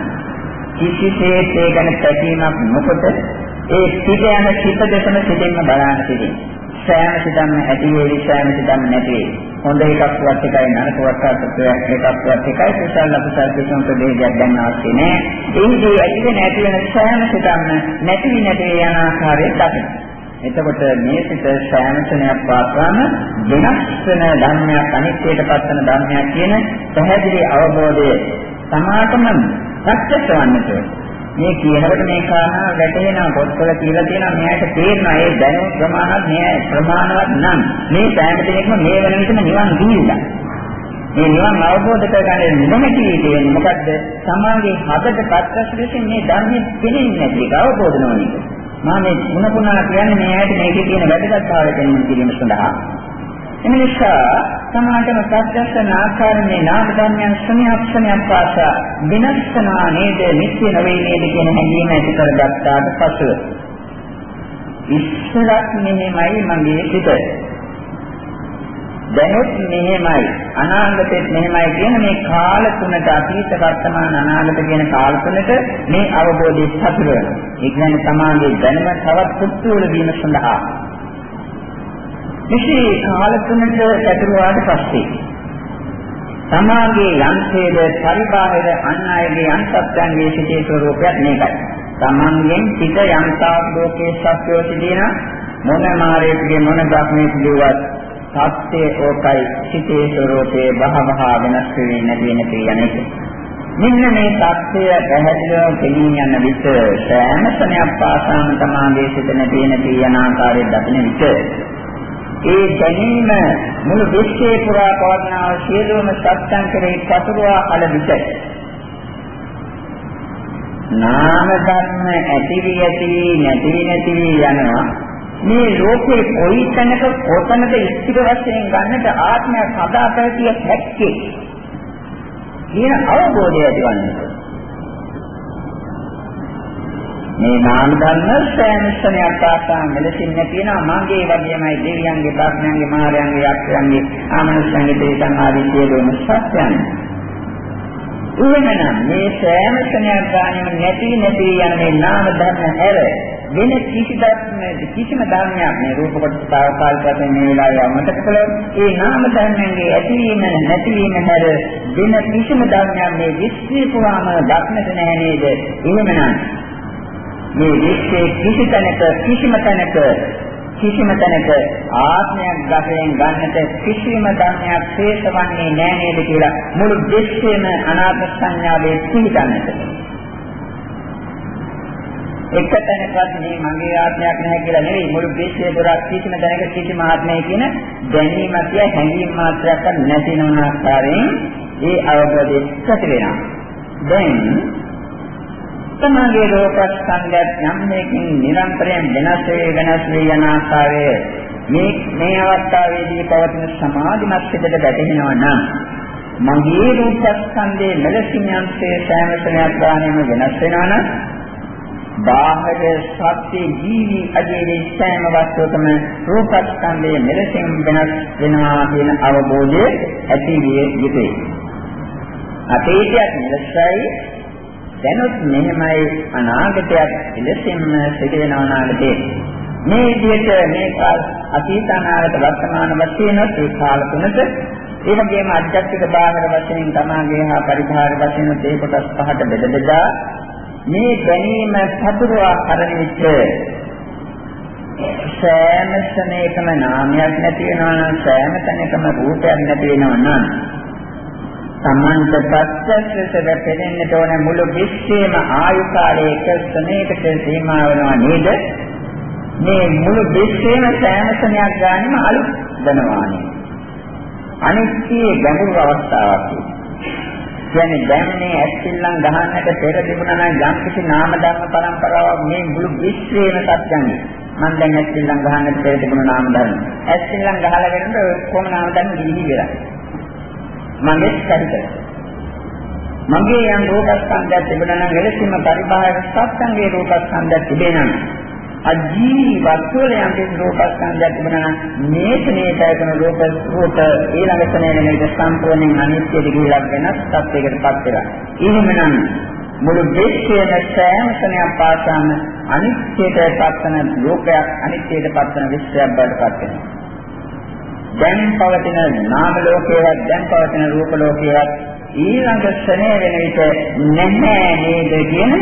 කිසිසේත් ඒ ගැන පැකීමක් නොකොට ඒ පිට යන සිත දෙකම සිටින්න බලන්න සිටින්න. සෑම සිතන්න ඇති වේවි සෑම සිතන්න නැති වේවි. හොඳ එකක්වත් එකයි නරකවත් එකක්වත් එකයි කුසල අකුසල දෙකම ප්‍රදේශයක් ගන්න අවශ්‍ය නෑ. ඒකේ ඇති නැති වෙන සෑම සිතන්න නැති නැති යන ආකාරය දකින්න. එතකොට මේ සිත සෑමසනයක් පාත්‍රාම වෙනස් වෙන ධර්මයක් අනිත්‍යයට පත්වන ධර්මයක් කියන පැහැදිලි අවබෝධය සමාතම ප්‍රත්‍යක්ෂ වන්නට මේ කියනකොට මේ කාරණා වැටහෙනවා පොත්වල කියලා තියෙනවා. මෙයාට තේරෙනවා ඒ දැනුම ප්‍රමාණවත් මෙයා ප්‍රමාණවත් නම්. මේ සෑම දෙයක්ම මේ වෙන විටම නිවන් දීලා. මේ නිවන් අවබෝධ කරගන්න නොමැති කියන්නේ මොකද්ද? සමාගයේ හදට පත්‍රස් විසින් මේ ධර්මයේ පිළිෙන්නේ නැති එක අවබෝධ නොවන එක. මම මේ මුණ පුනා කියන්නේ මේ ඇයිට මේකේ තියෙන වැදගත්භාවය දැනීම කිරීම සඳහා. එම නිසා සමාජම ප්‍රත්‍යක්ෂ ආකාරයේ නාම ධර්මයන් ශ්‍රණියක්ෂණයක් පාසා විනස්සනා නේද නිත්‍ය නොවේ නේද කියන හැඟීම ඇති කරගත්තාට පසුව ඉස්සරක් මෙහෙමයි මගේ සිත දැනුත් මෙහෙමයි අනාගතෙත් මෙහෙමයි කියන මේ කාල තුනට අතීත වර්තමාන අනාගත කියන කාල තුනට මේ අවබෝධය සතුට වෙනවා. ඒ කියන්නේ තමාගේ දැනුම තවත් පුතුල වීම සඳහා. මෙසේ කාල තුනට පැටලුවාට පස්සේ තමාගේ යන්ත්‍රයේද පරිබාහිර අන් අයගේ අන්තත්යන්ගේ සිටේ ස්වરૂපයක් මේකයි. තමන්ගෙන් පිට යන්තාව ලෝකයේ සත්‍යෝ සිටින මොන මායේගේ මොන ධර්මයේදීවත් සත්‍යයේ ඕකයි සිටේ ස්වરૂපයේ බහබහ වෙනස් වෙන්නේ නැති වෙන පිළිගන්නේ. මෙන්න මේ தත්ත්වය පැහැදිලිව දෙමින් යන විට සෑම සමයක් පාසාම තමාගේ සිට නැති වෙන ආකාරයේ දකින විට ඒ දැනීම මුළු විශ්වයේ පුරා පවත්නා සියලුම සත්‍යං කෙරෙහි පතුරවා කල විට නාම ධර්ම ඇති වී ඇති නැති නැති යනවා. මේ ලෝකේ කොයි තැනක කොතනද ස්ථිර වශයෙන් ගන්නට ආත්මයක් හදා පැවතිය හැක්කේ? කියන අවබෝධය ඇතිවන්නේ. මේ නාම ධර්ම සෑමසනයක් ආසාව මෙලසින් නැතිනවා මගේ වගේමයි දෙවියන්ගේ බ්‍රහ්මයන්ගේ මාරයන්ගේ යක්ෂයන්ගේ ආමනුෂ්‍යයන්ගේ දේශන් ආදී සියලුම සත්‍යයන්. එහෙමනම් මේ සෑමසනයක් ගානෙම නැති නැති යන මේ නාම ධර්ම හැර. වෙන කිසිදක් කිසිම ධර්මයක් මේ රූප කොටස තාවකාලික වශයෙන් මේ වෙලාවේ අමතක කළොත් ඒ නාම ධර්මයන්ගේ ඇතිවීම නැතිවීම හැර වෙන කිසිම ධර්මයක් මේ විශ්වය පුරාම දක්නට නැහැ නේද? එහෙමනම් මේ විශ්වයේ කිසි තැනක කිසිම තැනක කිසිම තැනක ආත්මයක් වශයෙන් ගන්නට කිසිම ධර්මයක් ශේෂවන්නේ නැහැ නේද කියලා මුළු විශ්වයම අනාත්ම සංඥාවේ පිළිගන්නට. එක තැනකවත් මේ මගේ ආත්මයක් නැහැ කියලා නෙවෙයි මුළු විශ්වයේ පුරා කිසිම තැනක කිසිම ආත්මය කියන දැනීම තිය හැඟීම් මාත්‍රයක් නැති නොවන ආකාරයෙන් ඒ අවබෝධය ඇති වෙනවා. දැන් තමගේ රූපස්කන්ධයත් යම් මේකින් නිරන්තරයෙන් වෙනස් වේ වෙනස් වේ යන ආකාරය මේ මේ අවස්ථාවේදී පවතින සමාධිමත් සිතට වැටෙනවා නම් මගේ රූපස්කන්ධයේ මෙලසින් යම්සේ සෑම සෙනයක් ගානෙම වෙනස් වෙනවා නම් බාහිර සත්‍ය ජීවි අධිරේ සෑම වස්තුවකම රූපස්කන්ධයේ මෙලෙසින් වෙනස් වෙනවා කියන අවබෝධය ඇති විය යුතුයි. අතීතයක් මෙලෙසයි දැනුත් මෙහෙමයි අනාගතයක් එලෙසින්ම සිදු වෙනවා නාගතේ. මේ විදිහට මේ කාල අතීත අනාගත වර්තමාන වශයෙන් ඒ කාල තුනට ඒ වගේම අධ්‍යාත්මික බාහිර වශයෙන් තමාගේ හා පරිභාර වශයෙන් ඒ කොටස් පහට බෙද බෙදා මේ දැනීම සතුරා කරන විට සෑම ස්නේකම නාමයක් නැති වෙනවා නම් සෑම තැනකම රූපයක් නැති වෙනවා නම් සම්මන්ත ප්‍රත්‍යක්ෂ දෙපෙන්නට ඕන මුළු විශ්වයේම ආයු කාලයක ස්නේකට සීමා වෙනවා නේද මේ මුළු විශ්වයේම සෑම ස්නේහයක් ගන්නම අලුත් දනවානේ අනිත්‍ය ගැඹුරු අවස්ථාවක් කියන්නේ දැන් මේ ඇස්සිල්ලම් ගහන්නට පෙර තිබුණා නම් යම් කිසි නාම ධර්ම පරම්පරාවක් මේ මුළු විශ්වයේම සත්‍යන්නේ. මම දැන් ඇස්සිල්ලම් ගහන්නට පෙර තිබුණ නාම ධර්ම. ඇස්සිල්ලම් ගහලා වෙනකොට කොහොම නාම ධර්ම ගිහිලි වෙලා. මගේ සැරිත. මගේ යම් රූපස්කන්ධයක් තිබුණා නම් එලෙසින්ම පරිබාහිර සත්‍යංගේ රූපස්කන්ධයක් තිබෙනවා. අජීවත් වල යම් කිසි රූපස්කන්ධයක් තිබුණා නම් මේක මේකයි කරන රූප රූප ඊළඟ ස්නේහ මේක සම්පූර්ණයෙන් අනිත්‍ය දිගිලක් වෙනස් තත්යකටපත් වෙලා. එහෙමනම් මුළු දේශයේ සෑම ස්නේහයක් පාසාම අනිත්‍යයට පත්වන රූපයක් අනිත්‍යයට පත්වන විශ්වයක් බවට පත් වෙනවා. දැන් පවතින නාම ලෝකයේවත් දැන් පවතින රූප ලෝකයේවත් ඊළඟ ස්නේහ වෙන විට නැහැ නේද කියන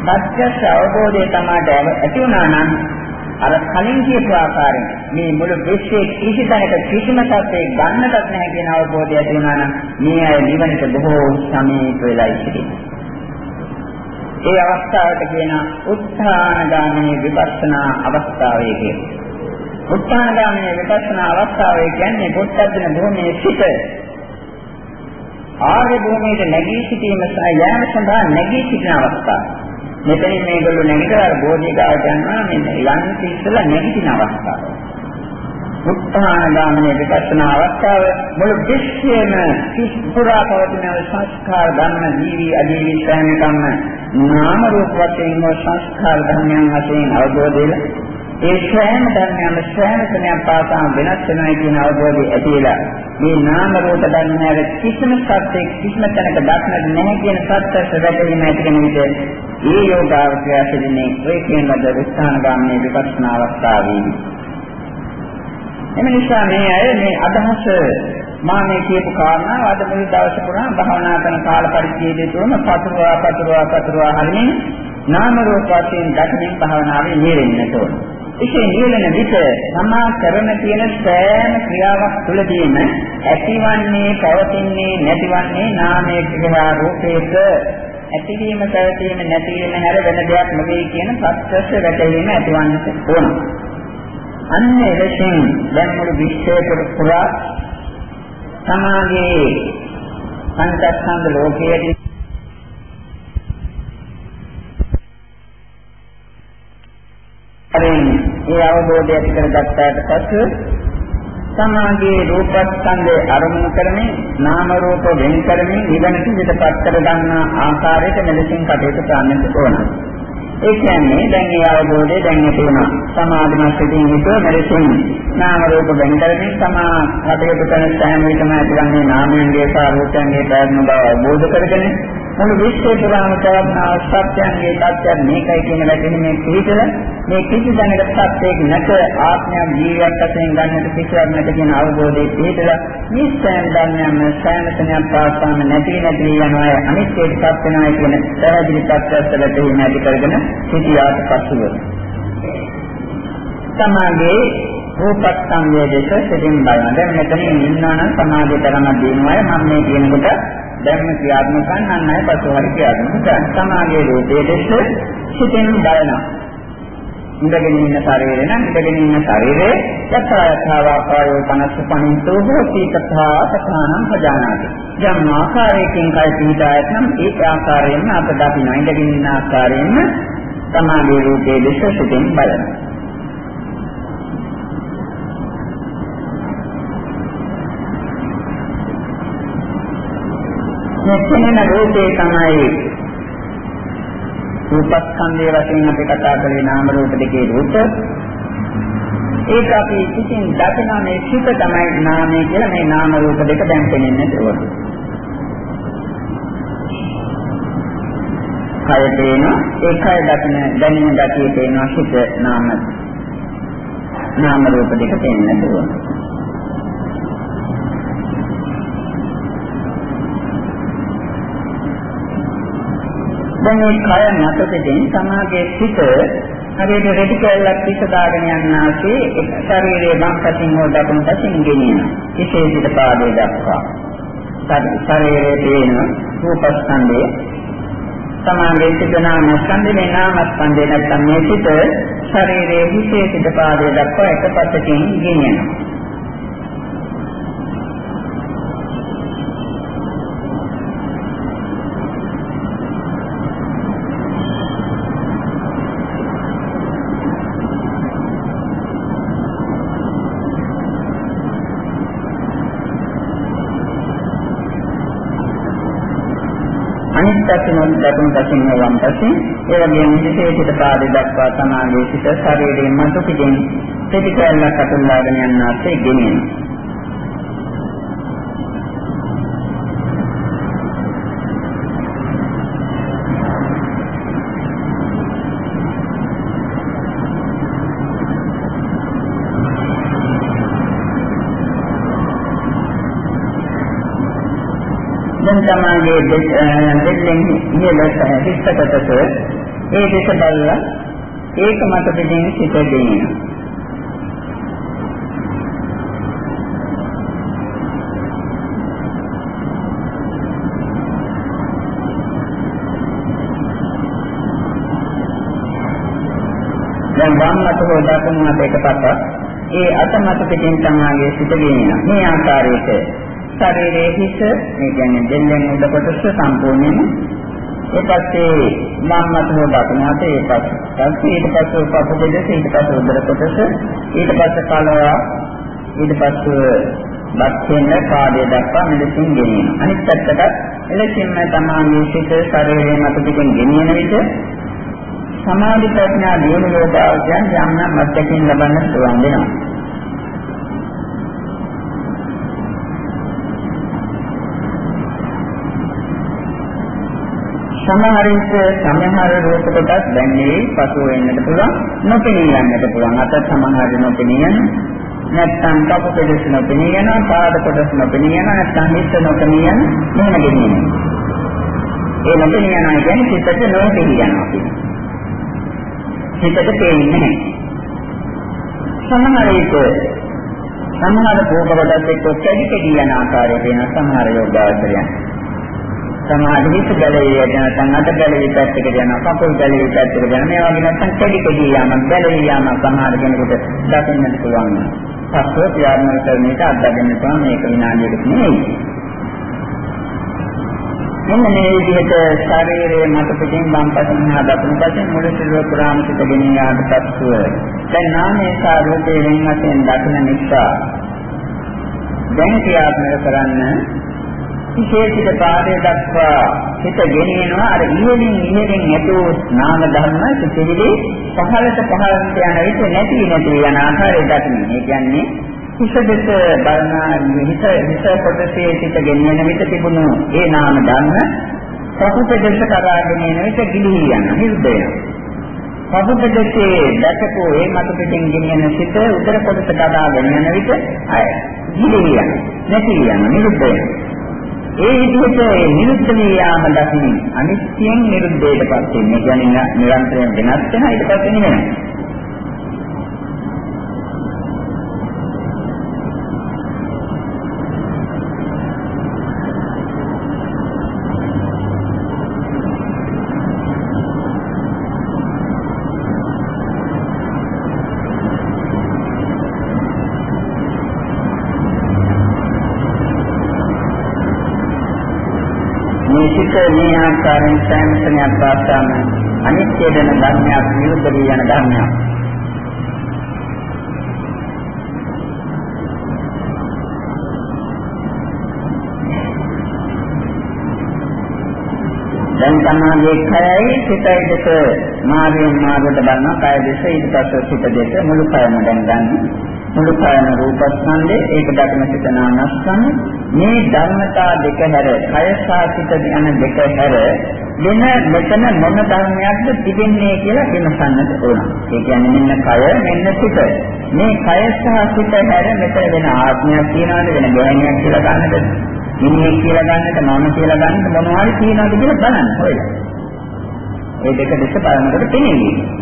සත්‍ය අවබෝධය තමයි ඇති වුණා නම් අර කලින් කියපු ආකාරයෙන් මේ මුළු විශ්වයේ කිසි තැනක කිසිම සත්‍යයක් ගන්නටත් නැහැ කියන අවබෝධය ඇති වුණා නම් මේ අය නිවනට බොහෝ සමීප වෙලා ඉතිරියි. ඒ අවස්ථාවට කියන උත්ථානගාමී විපස්සනා අවස්ථාවේ කියන. උත්ථානගාමී විපස්සනා අවස්ථාවේ කියන්නේ පොත්පත්න භූමියේ සිට ආර්ය භූමියට නැගී සිටීම සහ යාම සඳහා නැගී සිටින අවස්ථාව. මෙතනින් මේගොල්ලෝ නැගිටලා බෝධිගාවට යනවා මේ යන්න ඉස්සලා නැගිටින අවස්ථාව. උත්හාන ගාමනේ විපස්සනා අවස්ථාව මුළු විශ්වයේම පුරා පවතින සංස්කාර ධර්ම ජීවි අජීවි සෑම කම්ම නාම රූප වශයෙන් සංස්කාර ධර්මයන් වශයෙන් අවබෝධ ඒ සෑම ධර්මයන්ම සෑම කෙනෙක් පාසා වෙනස් වෙනවා කියන අවබෝධය ඇතිලා මේ නාම රූප ධර්ම හැර කිසිම සත්‍යයක් කිසිම තැනක දක්නට නැහැ කියන සත්‍ය සැබෑවීම ඇති කෙන විට ඒ යෝගාවචරය සිටිනේ ඔය කියන ලද විස්ථාන ගාමනේ විපස්සනා අවස්ථාවේදී එම නිසා මේ අය මේ අදහස මා මේ කියපු කාරණා අද මුල් දවස පුරා භාවනා කරන කාල පරිච්ඡේදය තුළම පතුරවා පතුරවා පතුරවා හරිනේ නාම රූප වශයෙන් දකින්න භාවනාවේ නිරෙන්නට ඕන. එසේ නිරෙන විට සමා කරන තියෙන සෑම ක්‍රියාවක් තුළදීම ඇතිවන්නේ පවතින්නේ නැතිවන්නේ නාමයේ ක්‍රියා රූපයක ඇතිවීම පැවතීම නැතිවීම හැර වෙන දෙයක් නෙවෙයි කියන සත්‍යස්ස වැටහීම ඇතිවන්නට ඕන. අන්න එලෙසින් දැන් මුළු විශ්වයට පුරා සමාගයේ පංචස්කන්ධ ලෝකයේ අරින් ඒ අවබෝධය ඇති කරගත්තාට පසු සමාගයේ රූපස්කන්ධය අරමුණු කරමින් නාම රූප වෙන් කරමින් නිවන පිළිදපත් කර ගන්නා ආකාරයට මෙලෙසින් කටයුතු කරන්නට ඕන. ඒ කියන්නේ දැන් ඒ අවබෝධය දැන් ඇති වුණා. සමාධිමත් සිටින් හිතුව මෙලෙසින් නාම රූප බැඳගෙන තමා කටයුතු කරන සෑම විටම ඇතිවන්නේ නාමයන්ගේ සහ රූපයන්ගේ ප්‍රයත්න බව අවබෝධ කරගෙන මුළු විශ්වය පුරාම තවනා සත්‍යයන්ගේ තත්ත්වයන් මේකයි කියන වැටහීමේ පිළිතල මේ කිසි දැනකට සත්‍යයක් නැත ආත්මයක් ජීවියක් වශයෙන් ගන්නට කිසිවක් නැත කියන අවබෝධයේ පිළිතල මේ සෑම ධර්මයන්ම සෑම තැනක් පාසාම නැති නැති යනවා අනිත්‍යයට පත් වෙනවා කියන පැහැදිලි තත්ත්වයට වැටහීම ඇති කරගෙන සිටියාට පසුව සමාගයේ රූපස්කන්ධයේ දෙස සිටින් බලන. දැන් මෙතන ඉන්නවා නම් සමාධිය තරම දිනුවයි මම මේ කියනකොට දැන් ක්‍රියාත්මක කරන්න අය පසු හරි ක්‍රියාත්මක කරන සමාගයේ රූපයේ දෙස සිතෙන් බලනවා. ඉඳගෙන ඉන්න ශරීරය නම් ඉඳගෙන ඉන්න ශරීරයේ යථායථාවාකාරෝ පනස්ස පනිතෝ හෝති තථා තථානම් පජානාති. යම් ආකාරයකින් කය පිහිටායත් නම් ඒ ආකාරයෙන්ම අප දකින්න ඉඳගෙන ඉන්න ආකාරයෙන්ම සමාගයේ රූපයේ දෙස සිතෙන් බලනවා. මෙතන රූපේ තමයි රූපස්කන්ධය වශයෙන් අපි කතා කරේ නාම රූප දෙකේ රූප ඒක අපි කිසින් දකින මේ සිත තමයි නාමය කියලා මේ නාම රූප දෙක දැන් පෙනෙන්නේ ඕන. කය පේන ඒකයි දකින දැනෙන ගතිය පේනවා සිත නාම නාම රූප දෙක පෙනෙන්න ඕන. දැන් මේ කය නැතකෙන් සමාගයේ සිට හරියට රෙදි කැල්ලක් පිට දාගෙන යන්නාසේ ශරීරයේ වම් පැතින් හෝ දකුණු පැතින් ගෙනියන විශේෂිත පාදයේ දක්වා. ශරීරයේ තියෙන රූපස්කන්ධය සමාගයේ සිට නාමස්කන්ධේ නාමස්කන්ධේ නැත්නම් මේ සිට ශරීරයේ විශේෂිත පාදයේ දක්වා එක පැත්තකින් ගෙනියනවා. දකුණු දකුණු දකුණ වම් පසින් ඒ වගේම විශේෂිත පාදේ දක්වා සමාගයේ සිට ශරීරයෙන් මතු පිටින් ප්‍රතික්‍රියාවක් අතුල්ලාගෙන යනාසේ ගෙනියනවා. තමාගේ දෙල්ලෙන් ඉහළ හිස්සකටට ඒ දෙස බලලා ඒක මත පිටින් සිට දෙනවා. දැන් වම් අත හෝ දකුණු අත එකපතක් ඒ අත මත පිටින් තමාගේ සිට ගෙනියනවා. මේ ආකාරයට ශරීරයේ හිස මේ කියන්නේ දෙල්ලෙන් උඩ කොටස සම්පූර්ණයෙන්ම ඒ පස්සේ මම්මත හෝ දකුණට ඒ පස්සේ ඊට පස්සේ පපු දෙක ඊට පස්සේ උදර කොටස ඊට පස්සේ කලවා ඊට පස්ව බක්ෙන්න පාදයේ දක්වා මෙලෙසින් ගෙනියනවා. අනිත් පැත්තට එලෙසින්ම තමාගේ සිත ශරීරයේ මත පිටින් ගෙනියන විට සමාධි ප්‍රඥා දියුණු යෝගාවචයන් යම් නම් අත්දැකීම් ලබන්න පුළුවන් වෙනවා. සමහර විට සමහර රූප කොටස් දැන්නේ පසු වෙන්නට පුළුවන් නොපෙනී යන්නට පුළුවන්. අත සමහර නොපෙනී යන නැත්නම් කප පෙදෙස් නොපෙනී යන පාද කොටස් නොපෙනී යන නැත්නම් හිත නොපෙනී යන මෙහෙම ගෙනියන ඒ නොපෙනී යන කියන්නේ සිතට නොපෙනී යනවා හිතට පේන්නේ සමහර විට සමහර රූප කොටස් එක්ක කැඩි කැඩි යන ආකාරය වෙන සමහර යෝගාවචරයන්. සමාධි හිත බැලේ යන නැත්නම් අත බැලේ පැත්තකට යනවා කකුල් බැලේ පැත්තකට යනවා මේ වගේ නැත්නම් කැඩි කැඩි යාම බැලේ යාම සමහර කෙනෙකුට දකින්නට පුළුවන්. පස්ව ක්‍රියාත්මක කරන එක අත්දැකෙන්න පුළුවන් මේක විනාඩියකට නෙවෙයි. මෙන්න මේ විදිහට ශරීරයේ මත පිටින් වම් පසින් හා දකුණු පසින් මුළු සිරුර පුරාම සිටගෙන යාට පස්සුව දැන් නාමයේ සාරූපේ වෙන වශයෙන් දකින නිසා දැන් ක්‍රියාත්මක කරන්න විශේෂිත පාදයේ දක්වා හිත ගෙනියනවා අර ඉහළින් ඉහළින් ඇතුව නාම ධර්ම සිතිවිලි පහළට පහළට යන විට නැති නැති යන ආකාරය දකින්න. ඒ කියන්නේ හිතදෙස බලන හිත හිත කොටසේ හිත ගෙනියන විට තිබුණු ඒ නාම ධර්ම ප්‍රකෘතදෙස කරාගෙන යන විට ගිලී යන නිරුද්ධ වෙනවා. පබුදෙසේ දැකපු ඒ මත පිටින් ගෙනියන සිත උදර කොටස කඩාගෙන යන විට අය ගිලී යන නැති යන නිරුද්ධ වෙනවා. ඒ විදිහට නිරුද්ධ වී යාම දකින්න අනිත්‍යයෙන් නිරුද්ධයට පත් වෙන්නේ. කියන්නේ නිරන්තරයෙන් වෙනස් වෙන ඊට පස්සේ නෙවෙයි. සිත මේ ආකාරයෙන් සෑමසනයක් පාසාම අනිත්‍ය වෙන ධර්මයක් නිරුද්ධ වී යන ධර්මයක්. දැන් තමයි කයයි සිතයි දෙක මාර්ගයෙන් මාර්ගයට බලන කය දෙස ඊට පස්සේ සිත දෙක මුළු කයම දැන් ගන්න. මුළු කයන රූපස්කන්ධේ ඒක දක්න සිත නානස්කන්ධ මේ ධර්මතා දෙක හැර කය සාසිත යන දෙක හැර වෙන මෙතන මොන ධර්මයක්ද තිබෙන්නේ කියලා විමසන්නට ඕන. ඒ කියන්නේ මෙන්න කය මෙන්න සිත. මේ කය සහ සිත හැර මෙතන වෙන ආත්මයක් තියනවද වෙන ගෑණියක් කියලා ගන්නද? මිනිහෙක් කියලා ගන්නද මම කියලා ගන්නද මොනවා හරි තියනවද කියලා බලන්න හොයලා. මේ දෙක දෙක බලනකොට පෙනෙන්නේ.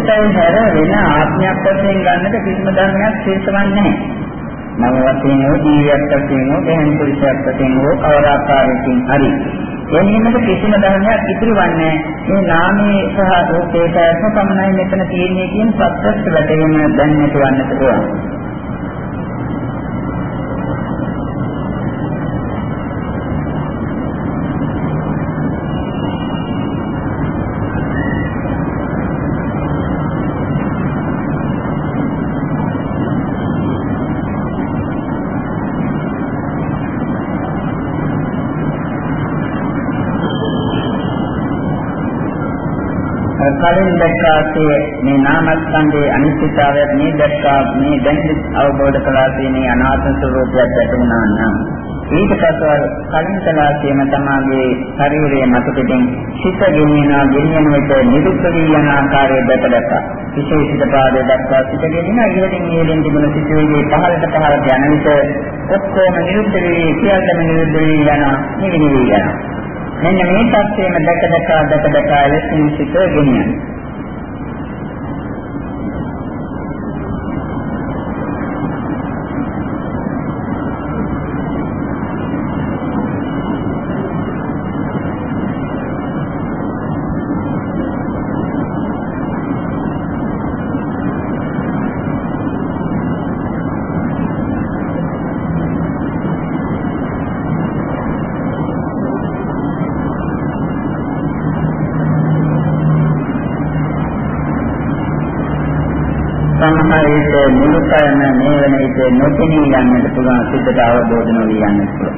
සිතයි හැර වෙන ආත්මයක් වශයෙන් ගන්නට කිසිම ධර්මයක් ශේෂවන්නේ නැහැ. මම වශයෙන් හෝ ජීවියක් වශයෙන් හෝ ගැහන් පුරුෂයක් වශයෙන් හෝ කවදාකාරයකින් හරි. එන්නේකට කිසිම ධර්මයක් ඉතිරි වන්නේ මේ නාමයේ සහ රූපේ පැවැත්ම පමණයි මෙතන තියෙන්නේ කියන සත්‍යස්ත වැටීම දැනන්නට වන්නට ඕන. කලින් දැක්කාසේ මේ නාමස්කන්ධයේ අනිත්‍යතාවයත් මේ දැක්කා මේ දැන් අවබෝධ කළා තියෙන අනාත්ම ස්වરૂපයක් වැටුණා නම් ඊට පස්ව කලින් කලාසියම තමාගේ ශරීරයේ මත පිටින් සිත ගෙනියනා ගෙනියන විට නිරුද්ධ වී යන ආකාරය දැක දැක විශේෂිත පාදයේ දක්වා සිත ගෙනියන ඉහළින් ඉහළින් තිබුණ සිතුවිලි පහළට පහළට යන විට ඔක්කොම නිරුද්ධ වී සියල්ලම නිරුද්ධ වී යන නිවිලි වී යන මෙන්න මේ තත්ත්වයෙන් දැක දැක දැක දැක ලෙසින් සිත ගෙනියන කරන මේ වෙන විට නොපෙනී යන්නට පුළුවන් සිතට අවබෝධ නොවී යන්නට පුළුවන්.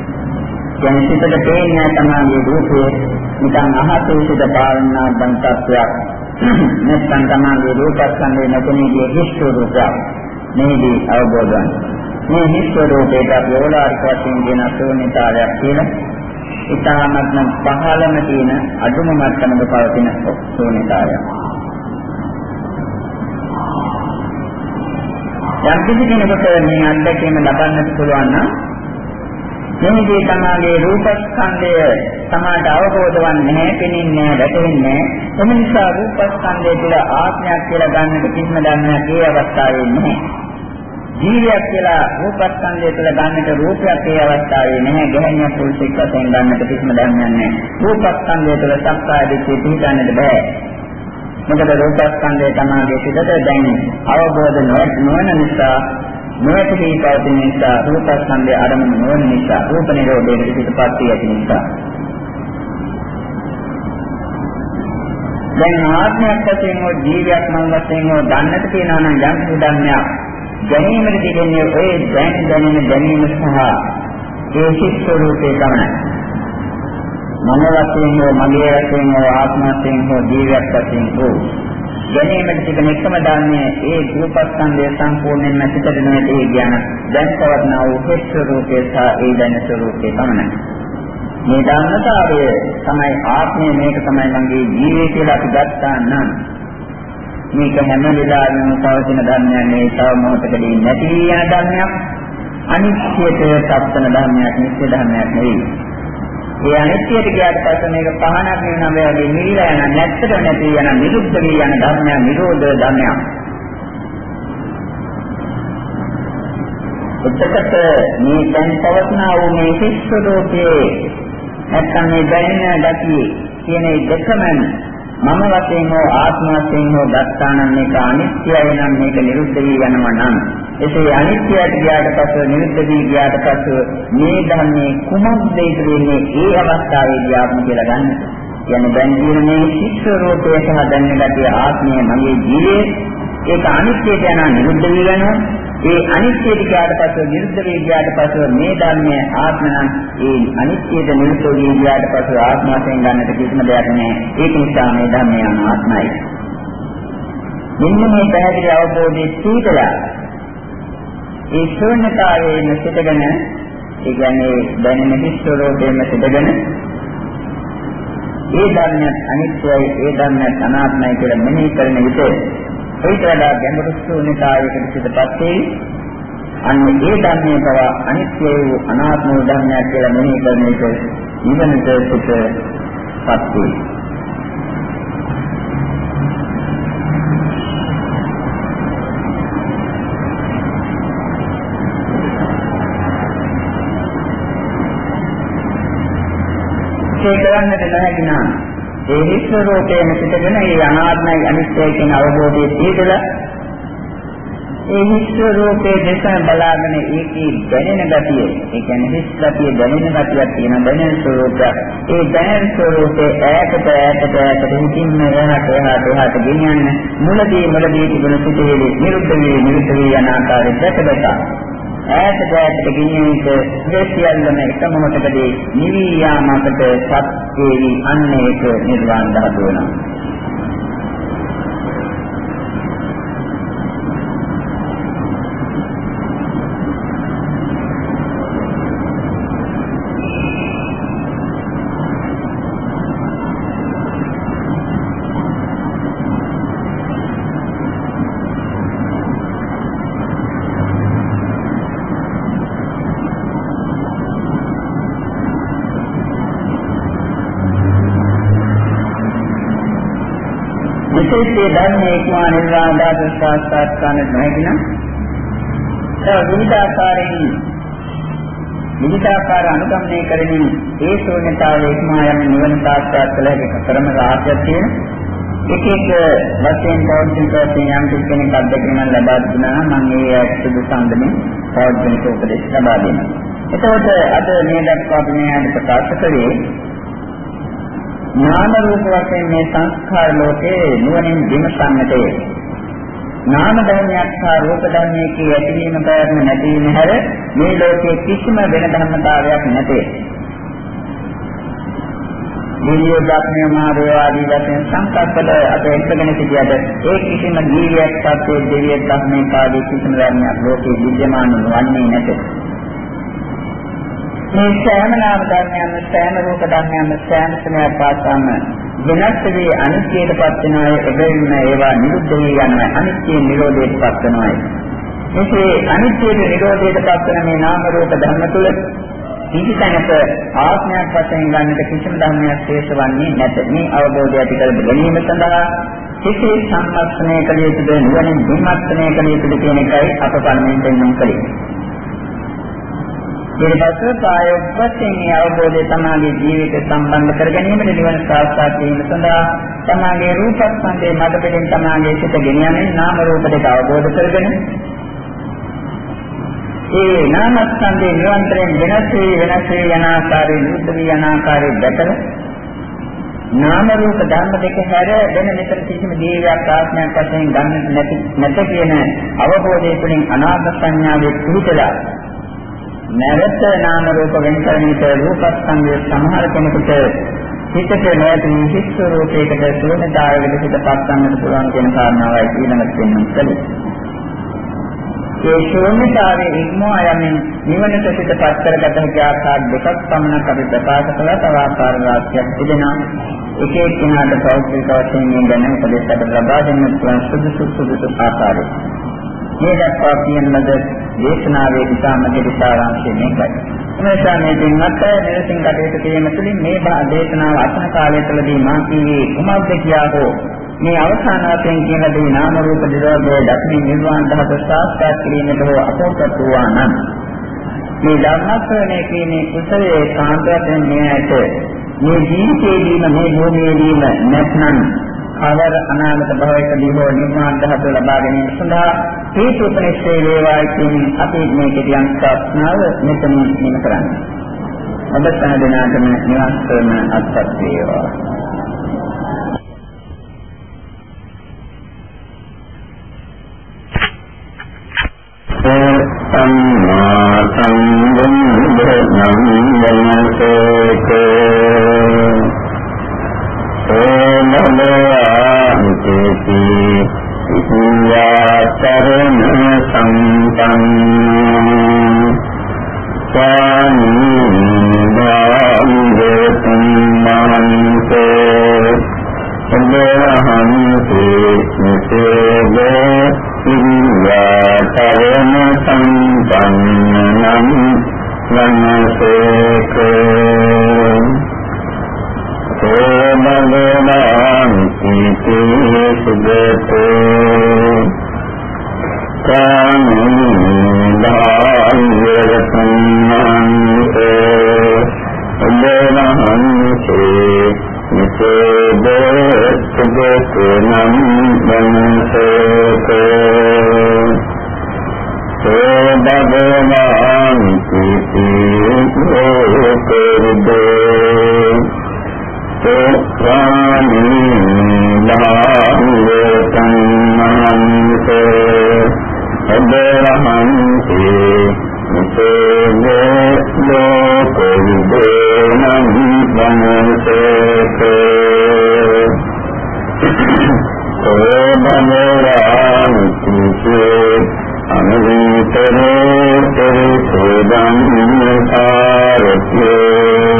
කියන්නේ සිතට පේන්නේ තමයි රූපයේ නිකන් අහසේ සිට පාලනා බන් තත්වයක්. නැත්නම් තමයි රූපස්කන්ධේ නොපෙනී හිස් රූපයක්. මේදී අවබෝධ වන්නේ. මේ හිස් රූපයට අපි ඕලාරික වශයෙන් කියන ශූන්‍යතාවයක් කියලා ඉතාමත්ම පහළම තියෙන අදුම මට්ටමක පවතින ශූන්‍යතාවයක්. යම් කිසි කෙනෙකුට මේ අත්දැකීම ලබන්නට පුළුවන් නම් මෙහිදී තමාගේ රූපස්කන්ධය තමාට අවබෝධ වන්නේ නැහැ, පෙනෙන්නේ නැහැ, වැටෙන්නේ නැහැ. එම නිසා රූපස්කන්ධය තුළ ආත්මයක් කියලා ගන්නට කිසිම ධර්මයක් ඒ අවස්ථාවේ නැහැ. ජීවියක් කියලා රූපස්කන්ධය තුළ ගන්නට රූපයක් ඒ අවස්ථාවේ නැහැ. ගැහණිය පුරුෂෙක් වශයෙන් ගන්නට කිසිම ධර්මයක් නැහැ. රූපස්කන්ධය තුළ සක්කාය දිට්ඨිය පිළිගන්නට බෑ. මොකද රූපස්කන්ධය තමයි සිතට දැන් අවබෝධ නොවන නිසා නොඇති පවතින නිසා රූපස්කන්ධය අරමුණු නොවන නිසා රූප නිරෝධයට පිටපත් වී ඇති නිසා. දැන් ආත්මයක් වශයෙන් හෝ ජීවියක් මන් වශයෙන් හෝ දන්නට තියෙනවා නම් යම් සුදන්නයක් ගැනීමට තිබෙන්නේ ඔය දැන් දැනෙන දැනීම සහ ඒ සිත් ස්වરૂපේ ගමනයි මම වශයෙන් හෝ මගේ වශයෙන් හෝ ආත්ම වශයෙන් හෝ ජීවියක් වශයෙන් හෝ ගැනීමට තිබෙන එකම ධර්මයේ ඒ රූපස්කන්ධය සම්පූර්ණයෙන්ම සිතට නොඇති කියන දැන් පවත්නා වූ හෙත් ස්වરૂපයේ සහ ඒ දැන ස්වરૂපයේ පමණයි. මේ ධර්මතාවය තමයි ආත්මය මේක තමයි මගේ ජීවිතය කියලා අපි ගත්තා නම් මේක හැම වෙලාවෙම පවතින ධර්මයක් නෙවෙයි තව මොහොතකදී නැති යන ධර්මයක්. අනිත්‍යයට පත්වන ධර්මයක් නිත්‍ය ධර්මයක් නෙවෙයි. ඒ අනිත්‍යයට ගියාට පස්සේ මේක පහනක් වෙනම වගේ නිවිලා යන නැත්තට නැති යන නිරුද්ධ වී යන ධර්මයක් නිරෝධ ධර්මයක්. එතකොට මේ දැන් පවත්නා වූ මේ සිස්සෝතේ නැත්තම් මේ දැනෙන ගතිය කියන දෙකම මම වශයෙන් හෝ ආත්ම වශයෙන් හෝ ගත්තා නම් මේක අනිත්‍යයි නම් මේක නිරුද්ධ වී යනවා නම් එසේ අනිත්‍යයට ගියාට පස්ව නිරුද්ධ වී ගියාට පස්ව මේ ධර්මයේ කුමක්ද ඒක වෙන්නේ ඒ අවස්ථාවේදී ආත්ම කියලා ගන්න. කියන්නේ දැන් කියන මේ ශිෂ්‍ය රූපය සහ දැනෙන ගැතිය ආත්මය මගේ ජීවේ ඒක අනිත්‍යයට යන නිරුද්ධ වී යනවා. ඒ අනිත්‍යයට ගියාට පස්ව නිරුද්ධ වී ගියාට පස්ව මේ ධර්මයේ ආත්ම නම් ඒ අනිත්‍යයට නිරුද්ධ වී ගියාට පස්ව ආත්ම වශයෙන් ගන්නට කිසිම දෙයක් නැහැ. ඒක නිසා මේ ධර්මය අනාත්මයි. මෙන්න මේ පැහැදිලි අවබෝධයේ සීතලා ඒ ශූන්‍යතාවයෙන් සිටගෙන ඒ කියන්නේ දැනෙන හිස්වරෝපයෙන් සිටගෙන ඒ ධර්මයක් අනිත්‍යයි ඒ ධර්මයක් අනාත්මයි කියලා මෙනෙහි කරන විට ඒට වඩා ගැඹුරු ශූන්‍යතාවයකට සිටපත් වේ අන්න ඒ ධර්මයේ බව අනිත්‍ය වූ අනාත්ම වූ ධර්මයක් කියලා මෙනෙහි කරන විට නිවනට සිටපත් වේ ඒ කරන්නට නොහැකි නම් ඒ විශ්ව රූපයෙන් පිටගෙන ඒ අනාත්මයි අනිත්‍යයි කියන අවබෝධයේ තියෙදලා ඒ විශ්ව රූපයේ දෙස බලාගෙන ඒකේ දැනෙන ගතිය ඒ කියන්නේ හිස් ගතිය දැනෙන ගතියක් තියෙන දැනෙන ස්වરૂපයක් ඒ දැනෙන ස්වરૂපේ ඈතට ඈතට ඈතට හිතින්ම එහාට එහාට එහාට ගෙනියන්න මුලදී මුලදී තිබුණ සිටේලි නිරුද්ධ වේ නිරුද්ධ වේ යන ආකාරය දැක දැක ඈතට ඈතට ගෙනියන විට මේ සියල්ලම එක මොහොතකදී නිවි යාමකට සත් වේවි අන්න ඒක නිර්වාණ ධාතුව වෙනවා. විශේෂයේ ධර්මයේ ඉක්මා නිර්වාණ ධාතු සාස්ත්‍රාත් කරන්නට නොහැකි නම් ඒ විවිධාකාරයෙන් විවිධාකාර අනුගමනය කරමින් ඒ ශූන්‍යතාවයේ ඉක්මා යන නිවන සාක්ෂාත් කළ හැකි ක්‍රම රාශියක් තියෙන එක එක වශයෙන් පෞද්ගලික වශයෙන් යම් කෙනෙක් අත්දැකීම් ලබා දුන්නා නම් මම ඒ සුදු සම්දමේ පෞද්ගලික උපදෙස් ලබා දෙනවා. එතකොට අද මේ දක්වා මේ ප්‍රකාශ කළේ නාම රූප වශයෙන් මේ සංස්කාර ලෝකේ නුවණින් විමසන්නට නාම ධර්මයක් සහ රූප ධර්මයක ඇතිවීම පැවැත්ම නැතිවීම හැර මේ ලෝකයේ කිසිම වෙන ධර්මතාවයක් නැතේ. දිව්‍ය ධර්මයේ මා දේවාදී වශයෙන් සංකල්පද අප එක්කගෙන සිටියද ඒ කිසිම ජීවියක් සත්‍යයේ දෙවිය ධර්මයේ කාදී කිසිම ධර්මයක් ලෝකේ විද්‍යමාන වන්නේ නැත. මේ සෑම නාම ධර්මයන් සෑම රූප ධර්මයන් සෑම සමයක් පාසාම වෙනස් වී අනිත්‍යයටපත් වෙන අය එබැවින්ම ඒවා නිරුද්ධ වී යනවා අනිත්‍ය නිරෝධයටපත් වෙනවා එසේ අනිත්‍යයේ නිරෝධයටපත් වෙන මේ නාම රූප ධර්ම තුල කිසිතැනක ආත්මයක් වශයෙන් ගන්නට කිසිම ධර්මයක් ශේෂ වන්නේ නැත. මේ අවබෝධය ඇති කර ගැනීම සඳහා කෙසේ සම්පස්නය කළ යුතුද නුවණින් විමර්ශනය කළ යුතුද කියන එකයි අප පළමුවෙන් දෙන්නම් කලේ ඊට පස්සේ ප්‍රායෝගික වශයෙන් මේ අවබෝධය තමාගේ ජීවිතය සම්බන්ධ කර ගැනීමට නිවන සාක්ෂාත් වීම සඳහා තමාගේ රූපස්කන්ධයේ මත පිටින් තමාගේ සිත ගෙනියන්නේ නාම රූප දෙක අවබෝධ කරගෙන ඒ නාමස්කන්ධේ නිරන්තරයෙන් වෙනස් වී වෙනස් වී යන ආකාරයේ නිරුද්ධ වී යන ආකාරයේ දැකලා නාම රූප ධර්ම දෙක හැර වෙන මෙතන කිසිම ජීවියක් ආත්මයක් වශයෙන් ගන්නට නැති නැත කියන අවබෝධය තුළින් අනාත්ම සංඥාවේ පිහිටලා නැවත නාම රූප වෙන කරණීත රූපස්කන්ධය සමහර කෙනෙකුට හිතට නැති හිස් රූපයකට ශූන්‍යතාවයකට පිටපත් ගන්නට පුළුවන් කියන කාරණාවයි ඊළඟට දෙන්නම් කලේ. ඒ ශූන්‍යතාවයේ ඉක්මවා යමින් නිවනට පිටපත් කරගත හැකි ආකාර දෙකක් පමණක් අපි ප්‍රකාශ කළා තව ආකාර රාශියක් තිබෙනවා. එක එක්කිනාට පෞද්ගලික වශයෙන් මේ ගැන උපදෙස් අපට ලබා දෙන්න පුළුවන් සුදුසු සුදුසු ආකාරය. මේ දක්වා කියන ලද දේශනාවේ ඉතාම දෙවිසාරාංශය මේකයි. එනිසා මේ දිනකට නිරසින් කටයුතු කිරීම තුළින් මේ දේශනාව අසන කාලය තුළදී මා කීවේ කුමක්ද කියා හෝ මේ අවසාන වශයෙන් කියන දේ නාම රූප දිරෝධය දක්මින් නිර්වාණ ධාතු සාක්ෂාත් කිරීමට හෝ අපෝපත් වූවා නම් මේ ධර්මස්වරණය කියන්නේ කුසලයේ කාන්තයෙන් මේ ඇත මේ ජීවිතයේදීම මේ භූමියේදීම නැත්නම් අවර අනාගත භවයකදී හෝ නිර්මාණ ධාතු ලබා ගැනීම සඳහා හේතු උපනිෂේ වේවායි කියන අපි මේ කියන ප්‍රශ්නාව මෙතන නිම කරන්නේ. ඔබ සෑදෙනාටම නිවන් කරන අත්පත් වේවා. සම්මා සම්බුද්ධ නම් වනසේකේ ඕනමයාන්තේති ඉතියාතරණ සම්පන්න ස්වාමීනාන්දතුම්මහන්සේ සම්බහන්සේ නිසේද ඉතියාතරණ සම්පන්නනම් වනසේකේ සෝමගනාන්ති සුගතෝ කාමදායරතන්නන්තේ උදේනහන්සේ නිසේද සුගතනම් වනසේකෝ සෝමගනාන්ති සුගතෝ අනුවිතරෝ පරිසෝදං කාරත්‍ය